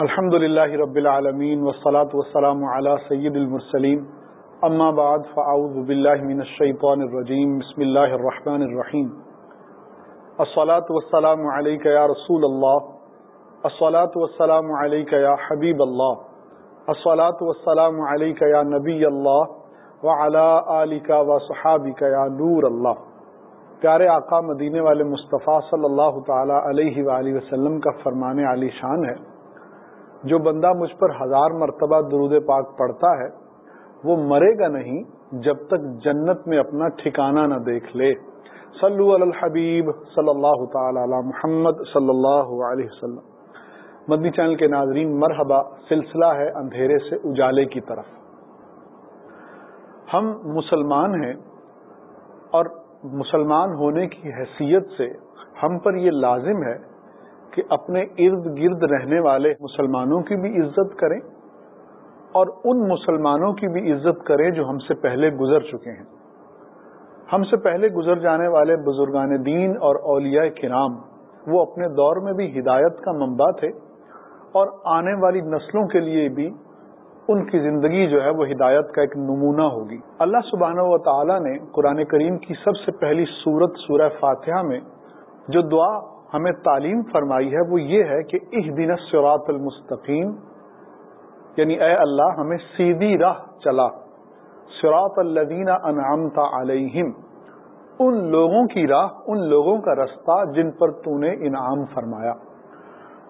الحمد للہ رب العالمین والصلاة والسلام على سید المرسلین. اما بعد، فاعوذ باللہ من الشیطان الرجیم. بسم اللہ الرحمن الرحیم. الصلاة والسلام علیکہ یا رسول اللہ. الصلاة والسلام علیکہ یا حبیب اللہ. الصلاة والسلام علیکہ یا نبی اللہ. وعلا آلکہ و صحابکہ یا نور اللہ. پیارے آقا مدینے والے مصطفیٰ صلی اللہ تعالی علیہ وآلہ وسلم کا فرمان علی شان ہے۔ جو بندہ مجھ پر ہزار مرتبہ درود پاک پڑھتا ہے، وہ مرے گا نہیں جب تک جنت میں اپنا ٹھکانہ نہ دیکھ لے۔ صلو علی الحبیب صلی اللہ تعالی علی محمد صلی اللہ علیہ وسلم۔ مدنی چینل کے ناظرین، مرحبا، سلسلہ ہے اندھیرے سے اجالے کی طرف۔ ہم مسلمان ہیں اور مسلمان ہونے کی حیثیت سے ہم پر یہ لازم ہے کہ اپنے ارد گرد رہنے والے مسلمانوں کی بھی عزت کریں اور ان مسلمانوں کی بھی عزت کریں جو ہم سے پہلے گزر چکے ہیں۔ ہم سے پہلے گزر جانے والے بزرگان دین اور اولیاء کرام، وہ اپنے دور میں بھی ہدایت کا منبع تھے اور آنے والی نسلوں کے لیے بھی ان کی زندگی جو ہے وہ ہدایت کا ایک نمونہ ہوگی۔ اللہ سبحانہ و تعالی نے قرآن کریم کی سب سے پہلی سورت، سورہ فاتحہ میں جو دعا ہمیں تعلیم فرمائی ہے وہ یہ ہے کہ اہ دن سراط المستقیم یعنی اے اللہ ہمیں سیدھی راہ چلا۔ سراط الدین انعامتا علیہم، ان لوگوں کی راہ، ان لوگوں کا رستہ جن پر تو نے انعام فرمایا۔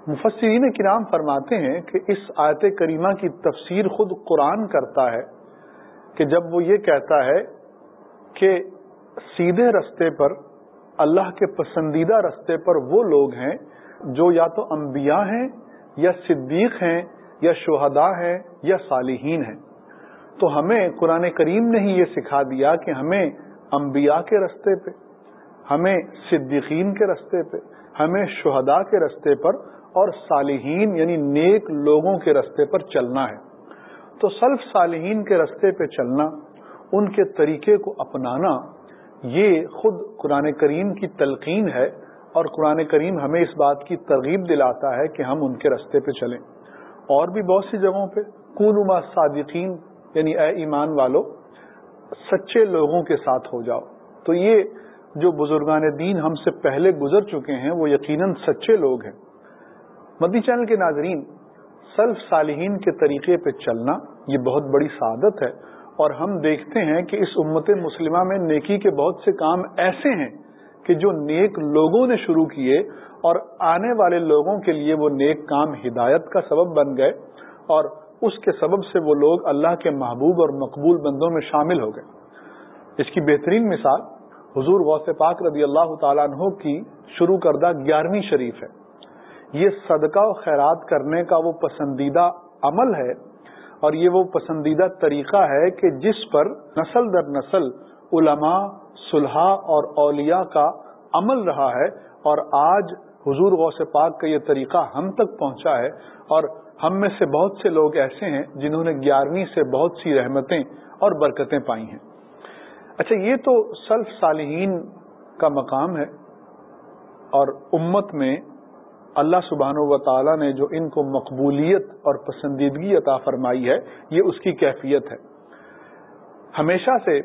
مفسرین کرام فرماتے ہیں کہ اس آیت کریمہ کی تفسیر خود قرآن کرتا ہے کہ جب وہ یہ کہتا ہے کہ سیدھے رستے پر اللہ کے پسندیدہ رستے پر وہ لوگ ہیں جو یا تو انبیاء ہیں، یا صدیق ہیں، یا شہداء ہیں، یا صالحین ہیں۔ تو ہمیں قرآن کریم نے ہی یہ سکھا دیا کہ ہمیں انبیاء کے رستے پہ، ہمیں صدیقین کے رستے پہ، ہمیں شہداء کے رستے پر اور صالحین یعنی نیک لوگوں کے رستے پر چلنا ہے۔ تو سلف صالحین کے رستے پہ چلنا، ان کے طریقے کو اپنانا یہ خود قرآن کریم کی تلقین ہے اور قرآن کریم ہمیں اس بات کی ترغیب دلاتا ہے کہ ہم ان کے رستے پہ چلیں۔ اور بھی بہت سی جگہوں پہ۔ کونما صادقین یعنی اے ایمان والو، سچے لوگوں کے ساتھ ہو جاؤ۔ تو یہ جو بزرگان دین ہم سے پہلے گزر چکے ہیں، وہ یقیناً سچے لوگ ہیں۔ مدی چینل کے ناظرین، سلف صالحین کے طریقے پہ چلنا یہ بہت بڑی سعادت ہے۔ اور ہم دیکھتے ہیں کہ اس امت مسلمہ میں نیکی کے بہت سے کام ایسے ہیں کہ جو نیک لوگوں نے شروع کیے اور آنے والے لوگوں کے لیے وہ نیک کام ہدایت کا سبب بن گئے اور اس کے سبب سے وہ لوگ اللہ کے محبوب اور مقبول بندوں میں شامل ہو گئے۔ اس کی بہترین مثال حضور غوث پاک رضی اللہ تعالیٰ عنہ کی شروع کردہ گیارہویں شریف ہے۔ یہ صدقہ و خیرات کرنے کا وہ پسندیدہ عمل ہے اور یہ وہ پسندیدہ طریقہ ہے کہ جس پر نسل در نسل علماء صلحہ اور اولیاء کا عمل رہا ہے اور آج حضور غوث پاک کا یہ طریقہ ہم تک پہنچا ہے اور ہم میں سے بہت سے لوگ ایسے ہیں جنہوں نے گیارہویں سے بہت سی رحمتیں اور برکتیں پائی ہیں۔ اچھا یہ تو سلف صالحین کا مقام ہے اور امت میں اللہ سبحان و تعالی نے جو ان کو مقبولیت اور پسندیدگی عطا فرمائی ہے، یہ اس کی کیفیت ہے۔ ہمیشہ سے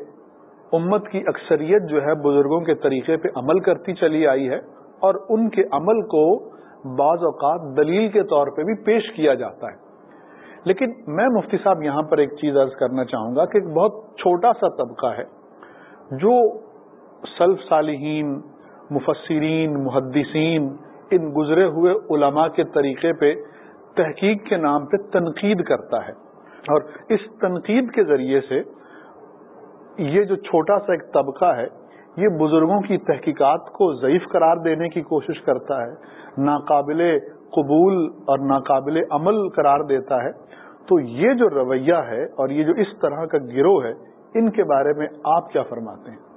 امت کی اکثریت جو ہے بزرگوں کے طریقے پہ عمل کرتی چلی آئی ہے اور ان کے عمل کو بعض اوقات دلیل کے طور پہ بھی پیش کیا جاتا ہے۔ لیکن میں مفتی صاحب یہاں پر ایک چیز عرض کرنا چاہوں گا کہ ایک بہت چھوٹا سا طبقہ ہے جو سلف صالحین، مفسرین، محدثین ان گزرے ہوئے علماء کے طریقے پہ تحقیق کے نام پہ تنقید کرتا ہے۔ اور اس تنقید کے ذریعے سے یہ جو چھوٹا سا ایک طبقہ ہے، یہ بزرگوں کی تحقیقات کو ضعیف قرار دینے کی کوشش کرتا ہے، ناقابل قبول اور ناقابل عمل قرار دیتا ہے۔ تو یہ جو رویہ ہے اور یہ جو اس طرح کا گروہ ہے، ان کے بارے میں آپ کیا فرماتے ہیں؟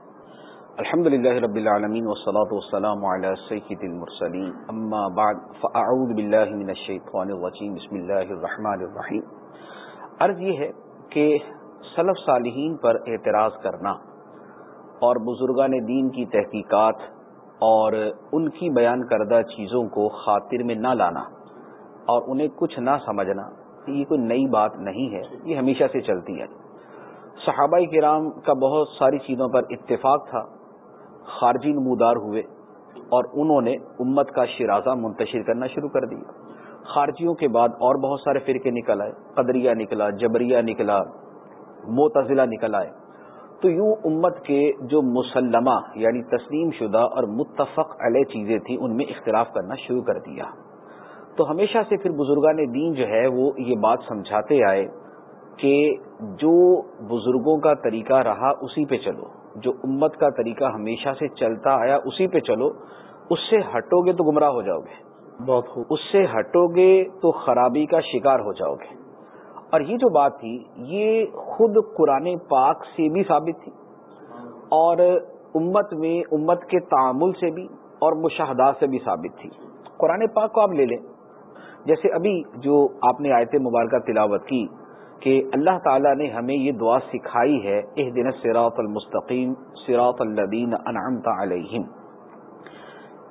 الحمد للہ رب العالمین والصلاة والسلام على سید المرسلین. اما بعد، فاعوذ باللہ من الشیطان الرجیم. بسم اللہ الرحمن الرحیم. عرض یہ ہے کہ سلف صالحین پر اعتراض کرنا اور بزرگان دین کی تحقیقات اور ان کی بیان کردہ چیزوں کو خاطر میں نہ لانا اور انہیں کچھ نہ سمجھنا، یہ کوئی نئی بات نہیں ہے، یہ ہمیشہ سے چلتی ہے۔ صحابہ کرام کا بہت ساری چیزوں پر اتفاق تھا۔ خارجی نمودار ہوئے اور انہوں نے امت کا شرازہ منتشر کرنا شروع کر دیا۔ خارجیوں کے بعد اور بہت سارے فرقے نکل آئے۔ قدریہ نکلا، جبریہ نکلا موتزلہ نکل آئے۔ تو یوں امت کے جو مسلمہ یعنی تسلیم شدہ اور متفق علیہ چیزیں تھیں، ان میں اختلاف کرنا شروع کر دیا۔ تو ہمیشہ سے پھر بزرگان دین جو ہے، وہ یہ بات سمجھاتے آئے کہ جو بزرگوں کا طریقہ رہا، اسی پہ چلو۔ جو امت کا طریقہ ہمیشہ سے چلتا آیا اسی پہ چلو اس سے ہٹو گے تو گمراہ ہو جاؤ گے بہت خوب۔ اس سے ہٹو گے تو خرابی کا شکار ہو جاؤ گے اور یہ جو بات تھی یہ خود قرآن پاک سے بھی ثابت تھی۔ اور امت میں امت کے تعامل سے بھی اور مشاہدات سے بھی ثابت تھی۔ قرآن پاک کو آپ لے لیں۔ جیسے ابھی جو آپ نے آیت مبارکہ تلاوت کی کہ اللہ تعالیٰ نے ہمیں یہ دعا سکھائی ہے اح دن سراط المستقیم سراط الدین انعمت علیہم۔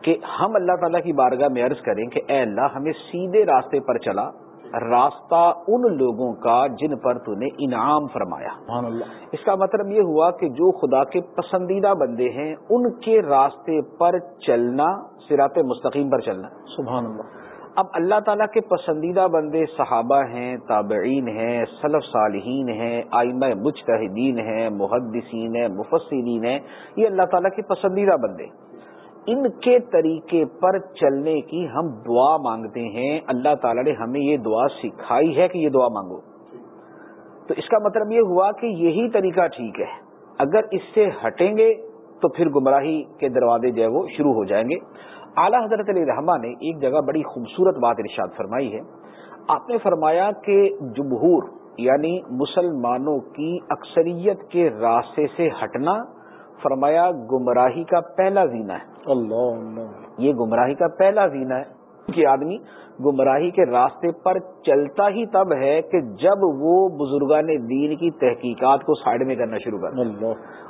کہ ہم اللہ تعالیٰ کی بارگاہ میں عرض کریں کہ اے اللہ ہمیں سیدھے راستے پر چلا راستہ ان لوگوں کا جن پر تو نے انعام فرمایا۔ اللہ۔ اس کا مطلب یہ ہوا کہ جو خدا کے پسندیدہ بندے ہیں ان کے راستے پر چلنا سرات مستقیم پر چلنا۔ سبحان اللہ۔ اب اللہ تعالیٰ کے پسندیدہ بندے صحابہ ہیں، تابعین ہیں صلف صالحین ہیں، آئمہ مجتہدین ہیں، محدثین ہیں، مفسرین ہیں، یہ اللہ تعالیٰ کے پسندیدہ بندے۔ ان کے طریقے پر چلنے کی ہم دعا مانگتے ہیں۔ اللہ تعالیٰ نے ہمیں یہ دعا سکھائی ہے کہ یہ دعا مانگو۔ تو اس کا مطلب یہ ہوا کہ یہی طریقہ ٹھیک ہے۔ اگر اس سے ہٹیں گے تو پھر گمراہی کے دروازے جو ہے وہ شروع ہو جائیں گے۔ اعلیٰ حضرت علیہ رحمٰ نے ایک جگہ بڑی خوبصورت بات ارشاد فرمائی ہے۔ آپ نے فرمایا کہ جمہور یعنی مسلمانوں کی اکثریت کے راستے سے ہٹنا فرمایا گمراہی کا پہلا زینہ ہے۔ اللہ اللہ یہ گمراہی کا پہلا زینہ ہے۔ کہ آدمی گمراہی کے راستے پر چلتا ہی تب ہے کہ جب وہ بزرگان دین کی تحقیقات کو سائڈ میں کرنا شروع کر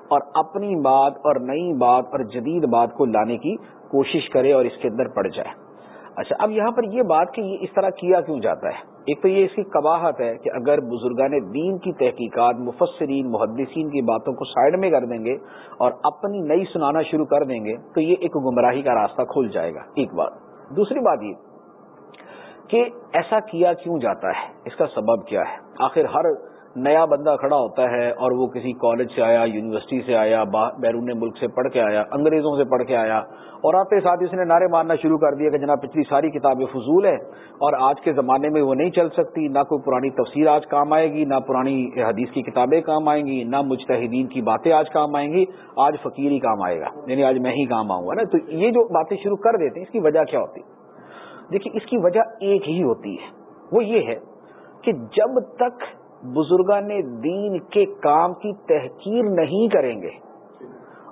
اور اپنی بات اور نئی بات اور جدید بات کو لانے کی کوشش کرے اور اس کے اندر پڑ جائے۔ اچھا اب یہاں پر یہ بات کہ یہ اس طرح کیا کیوں جاتا ہے؟ ایک تو یہ اس کی کباہت ہے کہ اگر بزرگان دین کی تحقیقات، مفسرین، محدثین کی باتوں کو سائڈ میں کر دیں گے اور اپنی نئی سنانا شروع کر دیں گے، تو یہ ایک گمراہی کا راستہ کھل جائے گا۔ ایک بات۔ دوسری بات یہ کہ ایسا کیا کیوں جاتا ہے؟ اس کا سبب کیا ہے؟ آخر ہر نیا بندہ کھڑا ہوتا ہے اور وہ کسی کالج سے آیا، یونیورسٹی سے آیا بیرون ملک سے پڑھ کے آیا، انگریزوں سے پڑھ کے آیا، اور آتے ساتھ اس نے نعرے مارنا شروع کر دیا کہ جناب پچھلی ساری کتابیں فضول ہے اور آج کے زمانے میں وہ نہیں چل سکتی، نہ کوئی پرانی تفسیر آج کام آئے گی، نہ پرانی حدیث کی کتابیں کام آئیں گی، نہ مجتہدین کی باتیں آج کام آئیں گی، آج فقیر ہی کام آئے گا یعنی آج میں ہی کام آؤں گا نا؟ تو یہ جو باتیں شروع کر دیتے ہیں، اس کی وجہ کیا ہوتی؟ دیکھیے، اس کی وجہ ایک ہی ہوتی ہے، وہ یہ ہے کہ جب تک بزرگان دین کے کام کی تحقیر نہیں کریں گے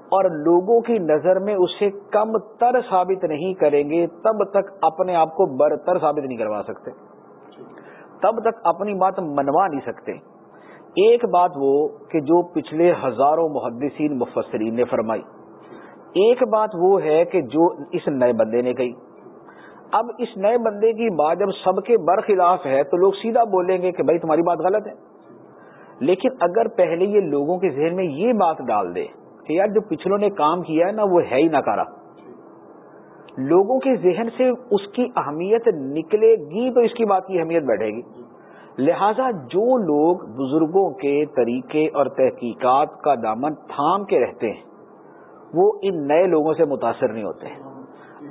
اور لوگوں کی نظر میں اسے کم تر ثابت نہیں کریں گے، تب تک اپنے آپ کو برتر ثابت نہیں کروا سکتے۔ تب تک اپنی بات منوا نہیں سکتے۔ ایک بات وہ کہ جو پچھلے ہزاروں محدثین، مفسرین نے فرمائی۔ ایک بات وہ ہے کہ جو اس نئے بندے نے کہی۔ اب اس نئے بندے کی بات جب سب کے برخلاف ہے تو لوگ سیدھا بولیں گے کہ بھائی تمہاری بات غلط ہے۔ لیکن اگر پہلے یہ لوگوں کے ذہن میں یہ بات ڈال دے کہ یار جو پچھلوں نے کام کیا ہے نا وہ ہے ہی ناکارا لوگوں کے ذہن سے اس کی اہمیت نکلے گی تو اس کی بات کی اہمیت بیٹھے گی۔ لہذا جو لوگ بزرگوں کے طریقے اور تحقیقات کا دامن تھام کے رہتے ہیں، وہ ان نئے لوگوں سے متاثر نہیں ہوتے۔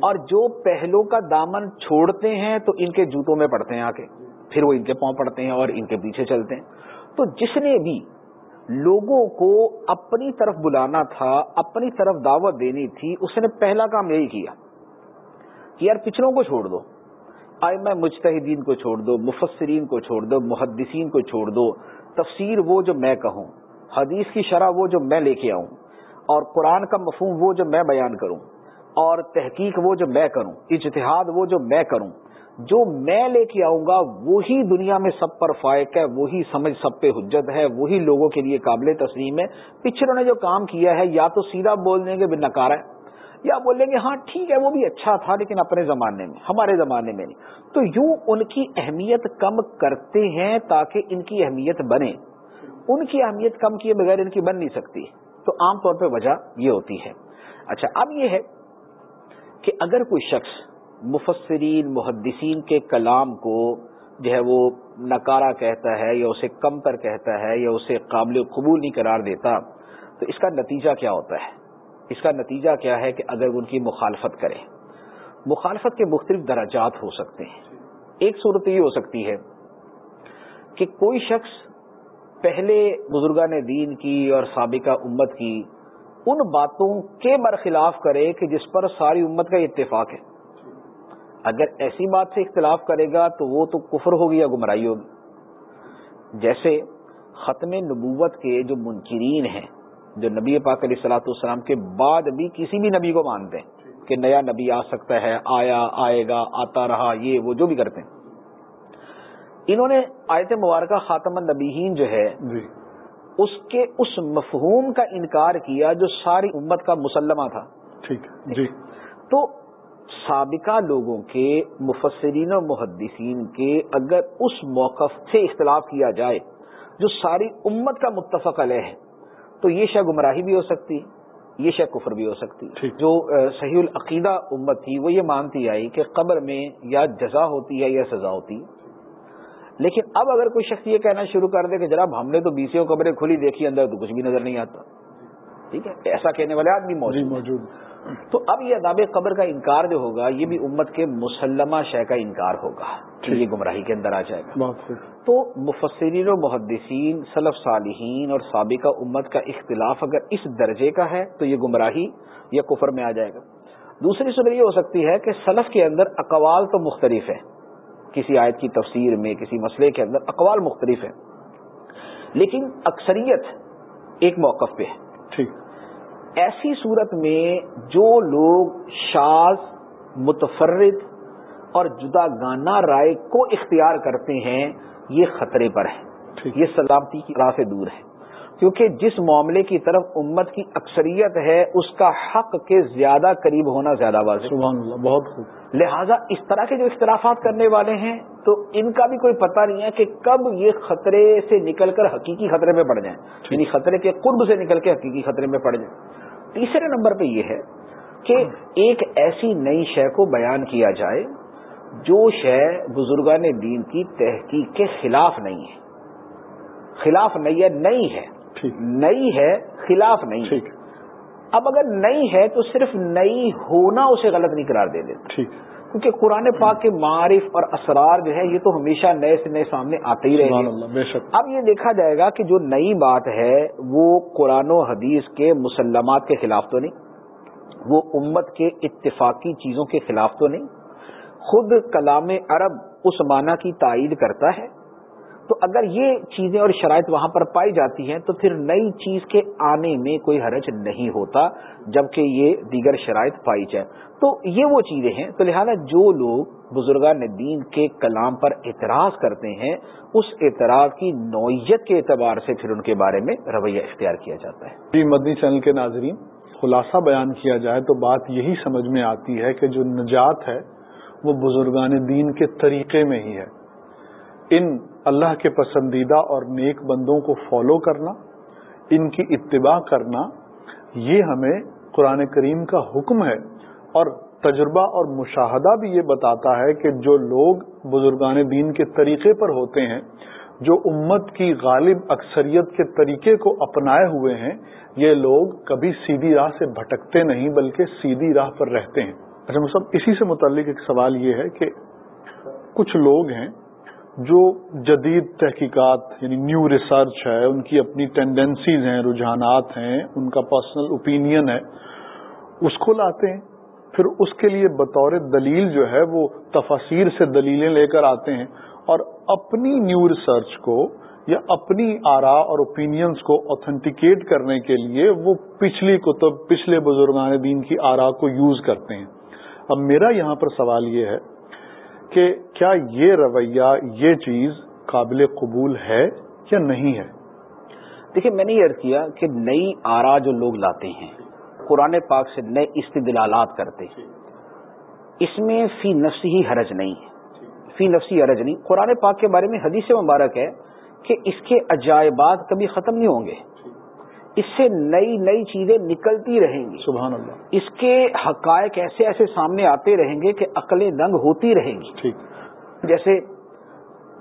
اور جو پہلوں کا دامن چھوڑتے ہیں تو ان کے جوتوں میں پڑتے ہیں آ کے۔ پھر وہ ان کے پاؤں پڑتے ہیں اور ان کے پیچھے چلتے ہیں۔ تو جس نے بھی لوگوں کو اپنی طرف بلانا تھا، اپنی طرف دعوت دینی تھی، اس نے پہلا کام یہی کیا کہ یار پچھلوں کو چھوڑ دو۔ آئے میں مجتہدین کو چھوڑ دو، مفسرین کو چھوڑ دو، محدثین کو چھوڑ دو۔ تفسیر وہ جو میں کہوں، حدیث کی شرح وہ جو میں لے کے آؤں اور قرآن کا مفہوم وہ جو میں بیان کروں۔ اور تحقیق وہ جو میں کروں، اجتہاد وہ جو میں کروں، جو میں لے کے آؤں گا، وہی دنیا میں سب پر فائق ہے، وہی سمجھ سب پہ حجت ہے، وہی لوگوں کے لیے قابل تسلیم ہے۔ پچھلوں نے جو کام کیا ہے، یا تو سیدھا بول دیں گے بن نکارا ہے یا بولیں گے ہاں ٹھیک ہے، وہ بھی اچھا تھا لیکن اپنے زمانے میں، ہمارے زمانے میں نہیں۔ تو یوں ان کی اہمیت کم کرتے ہیں تاکہ ان کی اہمیت بنے۔ ان کی اہمیت کم کیے بغیر ان کی بن نہیں سکتی۔ تو عام طور پہ وجہ یہ ہوتی ہے۔ اچھا اب یہ ہے کہ اگر کوئی شخص مفسرین، محدثین کے کلام کو جو ہے وہ نکارا کہتا ہے یا اسے کم پر کہتا ہے یا اسے قابل قبول نہیں قرار دیتا، تو اس کا نتیجہ کیا ہوتا ہے؟ اس کا نتیجہ کیا ہے کہ اگر ان کی مخالفت کرے۔ مخالفت کے مختلف درجات ہو سکتے ہیں۔ ایک صورت یہ ہو سکتی ہے کہ کوئی شخص پہلے بزرگان دین کی اور سابقہ امت کی ان باتوں کے برخلاف کرے کہ جس پر ساری امت کا اتفاق ہے۔ اگر ایسی بات سے اختلاف کرے گا تو وہ تو کفر ہوگی یا گمراہی ہوگی۔ جیسے ختم نبوت کے جو منکرین ہیں، جو نبی پاک علیہ سلاۃ السلام کے بعد بھی کسی بھی نبی کو مانتے ہیں کہ نیا نبی آ سکتا ہے، آیا، آئے گا، آتا رہا، یہ، وہ جو بھی کرتے ہیں۔ انہوں نے آیت مبارکہ خاتم النبیین جو ہے جی۔ اس کے اس مفہوم کا انکار کیا جو ساری امت کا مسلمہ تھا۔ ٹھیک جی۔ تو سابقہ لوگوں کے مفسرین و محدثین کے اگر اس موقف سے اختلاف کیا جائے جو ساری امت کا متفق علیہ ہے تو یہ شے گمراہی بھی ہو سکتی یہ شے کفر بھی ہو سکتی۔ جو صحیح العقیدہ امت تھی وہ یہ مانتی آئی کہ قبر میں یا جزا ہوتی ہے یا سزا ہوتی۔ لیکن اب اگر کوئی شخص یہ کہنا شروع کر دے کہ جناب ہم نے تو بیسوں قبریں کھلی دیکھی اندر تو کچھ بھی نظر نہیں آتا۔ ٹھیک ہے؟ ایسا کہنے والے آدمی موجود موجود تو اب یہ اداب قبر کا انکار جو ہوگا یہ بھی امت کے مسلمہ شے کا انکار ہوگا یہ گمراہی کے اندر آ جائے گا۔ تو مفسرین و محدثین صلف صالحین اور سابقہ امت کا اختلاف اگر اس درجے کا ہے تو یہ گمراہی یا کفر میں آ جائے گا۔ دوسری صبح یہ ہو سکتی ہے کہ سلف کے اندر اقوال تو مختلف ہے کسی آیت کی تفسیر میں کسی مسئلے کے اندر اقوال مختلف ہے لیکن اکثریت ایک موقف پہ ہے۔ ٹھیک۔ ایسی صورت میں جو لوگ شاز متفرد اور جدا گانا رائے کو اختیار کرتے ہیں یہ خطرے پر ہے یہ سلامتی کی راہ سے دور ہے کیونکہ جس معاملے کی طرف امت کی اکثریت ہے اس کا حق کے زیادہ قریب ہونا زیادہ واضح سبحان اللہ بہت خوب۔ لہذا اس طرح کے جو اختلافات کرنے والے ہیں تو ان کا بھی کوئی پتہ نہیں ہے کہ کب یہ خطرے سے نکل کر حقیقی خطرے میں پڑ جائیں۔ یعنی خطرے کے قرب سے نکل کے حقیقی خطرے میں پڑ جائیں۔ تیسرے نمبر پہ یہ ہے کہ ایک ایسی نئی شے کو بیان کیا جائے جو شے بزرگان دین کی تحقیق کے خلاف نہیں ہے۔ خلاف نہیں ہے نئی ہے۔ نئی ہے خلاف نہیں۔ اب اگر نئی ہے تو صرف نئی ہونا اسے غلط نہیں قرار دے دیتے کیونکہ قرآن پاک کے معارف اور اسرار جو ہے یہ تو ہمیشہ نئے سے نئے سامنے آتے ہی رہے۔ ہیں اب یہ دیکھا جائے گا کہ جو نئی بات ہے وہ قرآن و حدیث کے مسلمات کے خلاف تو نہیں وہ امت کے اتفاقی چیزوں کے خلاف تو نہیں۔ خود کلام عرب اس معنی کی تائید کرتا ہے تو اگر یہ چیزیں اور شرائط وہاں پر پائی جاتی ہیں تو پھر نئی چیز کے آنے میں کوئی حرج نہیں ہوتا جبکہ یہ دیگر شرائط پائی جائے تو یہ وہ چیزیں ہیں۔ تو لہٰذا جو لوگ بزرگان دین کے کلام پر اعتراض کرتے ہیں، اس اعتراض کی نوعیت کے اعتبار سے پھر ان کے بارے میں رویہ اختیار کیا جاتا ہے۔ جی مدنی چینل کے ناظرین، خلاصہ بیان کیا جائے تو بات یہی سمجھ میں آتی ہے کہ جو نجات ہے، وہ بزرگان دین کے طریقے میں ہی ہے۔ ان اللہ کے پسندیدہ اور نیک بندوں کو فالو کرنا، ان کی اتباع کرنا، یہ ہمیں قرآن کریم کا حکم ہے۔ اور تجربہ اور مشاہدہ بھی یہ بتاتا ہے کہ جو لوگ بزرگان دین کے طریقے پر ہوتے ہیں، جو امت کی غالب اکثریت کے طریقے کو اپنائے ہوئے ہیں، یہ لوگ کبھی سیدھی راہ سے بھٹکتے نہیں، بلکہ سیدھی راہ پر رہتے ہیں۔ اچھا مطلب اسی سے متعلق ایک سوال یہ ہے کہ کچھ لوگ ہیں جو جدید تحقیقات یعنی نیو ریسرچ ہے، ان کی اپنی ٹینڈنسیز ہیں، رجحانات ہیں، ان کا پرسنل اوپینین ہے، اس کو لاتے ہیں۔ پھر اس کے لیے بطور دلیل جو ہے، وہ تفاصیر سے دلیلیں لے کر آتے ہیں اور اپنی نیو ریسرچ کو یا اپنی آرا اور اوپینینس کو اوتھینٹیکیٹ کرنے کے لیے وہ پچھلی کتب، پچھلے بزرگان دین کی آرا کو یوز کرتے ہیں۔ اب میرا یہاں پر سوال یہ ہے کہ کیا یہ رویہ، یہ چیز قابل قبول ہے یا نہیں ہے؟ دیکھیے میں نے یہ کیا کہ نئی آرا جو لوگ لاتے ہیں، قرآن پاک سے نئے استدلالات کرتے ہیں، اس میں فی نفسی ہی حرج نہیں ہے۔ فی نفسی حرج نہیں۔ قرآن پاک کے بارے میں حدیث مبارک ہے کہ اس کے عجائبات کبھی ختم نہیں ہوں گے۔ اس سے نئی نئی چیزیں نکلتی رہیں گی۔ سبحان اللہ۔ اس کے حقائق ایسے ایسے سامنے آتے رہیں گے کہ عقلیں دنگ ہوتی رہیں گی۔ ٹھیک۔ جیسے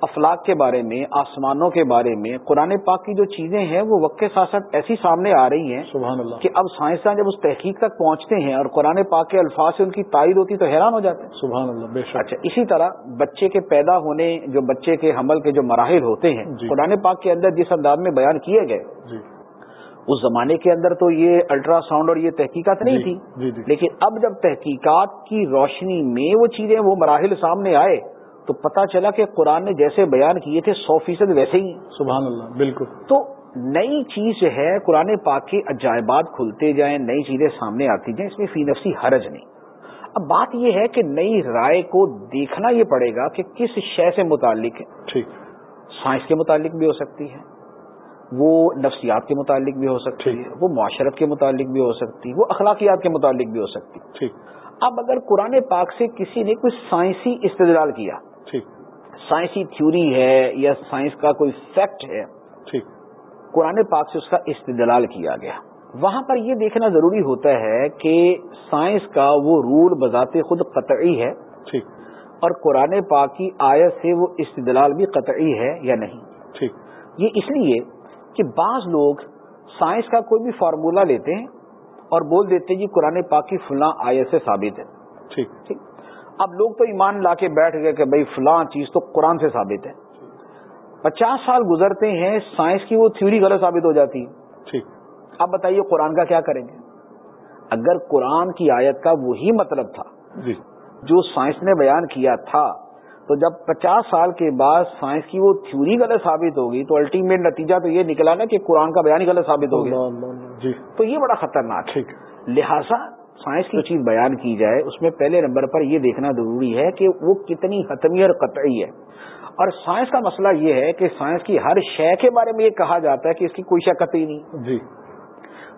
افلاق کے بارے میں آسمانوں کے بارے میں قرآن پاک کی جو چیزیں ہیں وہ وقت کے ساتھ ساتھ ایسی سامنے آ رہی ہیں سبحان اللہ۔ کہ اب سائنسدان جب اس تحقیق تک پہنچتے ہیں اور قرآن پاک کے الفاظ سے ان کی تائید ہوتی تو حیران ہو جاتے ہیں۔ سبحان اللہ بے شک۔ اچھا اسی طرح بچے کے پیدا ہونے جو بچے کے حمل کے جو مراحل ہوتے ہیں جی۔ قرآن پاک کے اندر جس انداز میں بیان کیے گئے جی۔ اس زمانے کے اندر تو یہ الٹرا ساؤنڈ اور یہ تحقیقات نہیں جی، تھی جی، جی۔ لیکن اب جب تحقیقات کی روشنی میں وہ چیزیں وہ مراحل سامنے آئے تو پتا چلا کہ قرآن نے جیسے بیان کیے تھے سو فیصد ویسے ہی۔ سبحان اللہ بالکل۔ تو نئی چیز ہے قرآن پاک کے عجائبات کھلتے جائیں نئی چیزیں سامنے آتی جائیں اس میں فی نفسی حرج نہیں۔ اب بات یہ ہے کہ نئی رائے کو دیکھنا یہ پڑے گا کہ کس شے سے متعلق ہے۔ ٹھیک۔ سائنس کے متعلق بھی ہو سکتی ہے۔ وہ نفسیات کے متعلق بھی ہو سکتی۔ ہے وہ معاشرت کے متعلق بھی ہو سکتی وہ اخلاقیات کے متعلق بھی ہو سکتی۔ ٹھیک. اب اگر قرآن پاک سے کسی نے کوئی سائنسی استدلال کیا ٹھیک. سائنسی تھیوری ہے یا سائنس کا کوئی فیکٹ ہے ٹھیک. قرآن پاک سے اس کا استدلال کیا گیا۔ وہاں پر یہ دیکھنا ضروری ہوتا ہے کہ سائنس کا وہ رول بذات خود قطعی ہے ٹھیک. اور قرآن پاک کی آیت سے وہ استدلال بھی قطعی ہے یا نہیں۔ ٹھیک. یہ اس لیے کہ بعض لوگ سائنس کا کوئی بھی فارمولہ لیتے ہیں اور بول دیتے ہیں جی قرآن پاک کی فلاں آیت سے ثابت ہے۔ ٹھیک۔ ٹھیک۔ اب لوگ تو ایمان لا کے بیٹھ گئے کہ بھائی فلاں چیز تو قرآن سے ثابت ہے۔ پچاس سال گزرتے ہیں سائنس کی وہ تھیوری غلط ثابت ہو جاتی۔ ہے ٹھیک۔ اب بتائیے قرآن کا کیا کریں گے؟ اگر قرآن کی آیت کا وہی مطلب تھا جی۔ جو سائنس نے بیان کیا تھا تو جب پچاس سال کے بعد سائنس کی وہ تھیوری غلط ثابت ہوگی تو الٹیمیٹ نتیجہ تو یہ نکلا نا کہ قرآن کا بیان ہی غلط ثابت ہو گیا۔ اللہ اللہ اللہ۔ جی۔ تو یہ بڑا خطرناک ہے۔ لہذا سائنس کی چیز بیان کی جائے اس میں پہلے نمبر پر یہ دیکھنا ضروری ہے کہ وہ کتنی حتمی اور قطعی ہے۔ اور سائنس کا مسئلہ یہ ہے کہ سائنس کی ہر شے کے بارے میں یہ کہا جاتا ہے کہ اس کی کوئی شے قطعی نہیں۔ جی۔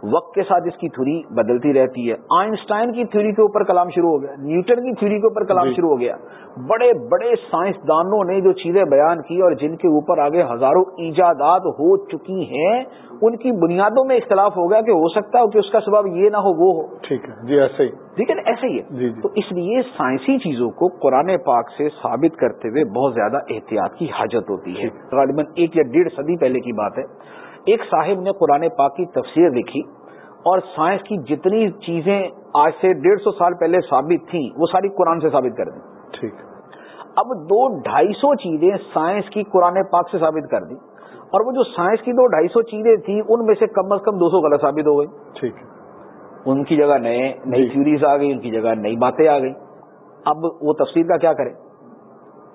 وقت کے ساتھ اس کی تھیوری بدلتی رہتی ہے۔ آئنسٹائن کی تھیوری کے اوپر کلام شروع ہو گیا۔ نیوٹن کی تھیوری کے اوپر کلام جی۔ شروع ہو گیا۔ بڑے بڑے سائنسدانوں نے جو چیزیں بیان کی اور جن کے اوپر آگے ہزاروں ایجادات ہو چکی ہیں ان کی بنیادوں میں اختلاف ہو گیا کہ ہو سکتا ہے کہ اس کا سبب یہ نہ ہو وہ ہو۔ ٹھیک ہے۔ جی ایسے ہی۔ ٹھیک ہے نا ایسے ہی ہے۔ جی جی۔ تو اس لیے سائنسی چیزوں کو قرآن پاک سے ثابت کرتے ہوئے بہت زیادہ احتیاط کی حاجت ہوتی ہے۔ غالباً ایک یا ڈیڑھ صدی پہلے کی بات ہے۔ ایک صاحب نے قرآن پاک کی تفسیر لکھی اور سائنس کی جتنی چیزیں آج سے ڈیڑھ سو سال پہلے ثابت تھیں وہ ساری قرآن سے ثابت کر دیں۔ ٹھیک۔ اب دو ڈھائی سو چیزیں سائنس کی قرآن پاک سے ثابت کر دی اور وہ جو سائنس کی دو ڈھائی سو چیزیں تھیں ان میں سے کم از کم دو سو غلط ثابت ہو گئی ٹھیک۔ ان کی جگہ نئے نئی جی۔ تھیوریز آ گئی ان کی جگہ نئی باتیں آ گئی اب وہ تفسیر کا کیا کرے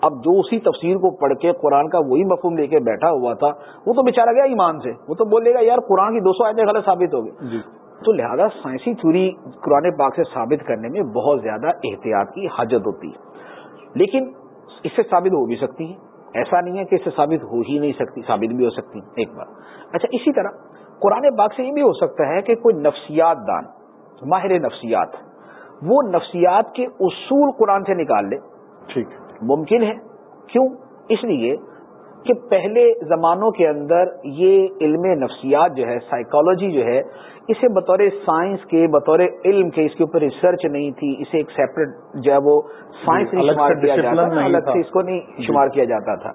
اب جو اسی تفسیر کو پڑھ کے قرآن کا وہی مفہوم لے کے بیٹھا ہوا تھا وہ تو بےچارا گیا ایمان سے۔ وہ تو بولے گا یار قرآن کی دو سو آیتیں غلط ثابت ہو گئی۔ جی۔ تو لہذا سائنسی تھیوری قرآن پاک سے ثابت کرنے میں بہت زیادہ احتیاط کی حاجت ہوتی ہے۔ لیکن اس سے ثابت ہو بھی سکتی ہے۔ ایسا نہیں ہے کہ اس سے ثابت ہو ہی نہیں سکتی ثابت بھی ہو سکتی ایک بار۔ اچھا اسی طرح قرآن پاک سے یہ بھی ہو سکتا ہے کہ کوئی نفسیات دان ماہر نفسیات وہ نفسیات کے اصول قرآن سے نکال لے۔ ٹھیک۔ ممکن ہے کیوں اس لیے کہ پہلے زمانوں کے اندر یہ علم نفسیات جو ہے سائیکالوجی جو ہے اسے بطور سائنس کے بطور علم کے اس کے اوپر ریسرچ نہیں تھی اسے ایک سیپریٹ جو ہے وہ سائنس نہیں الگ شمار کیا جاتا تھا الگ۔ سے اس کو نہیں جی۔ شمار کیا جاتا تھا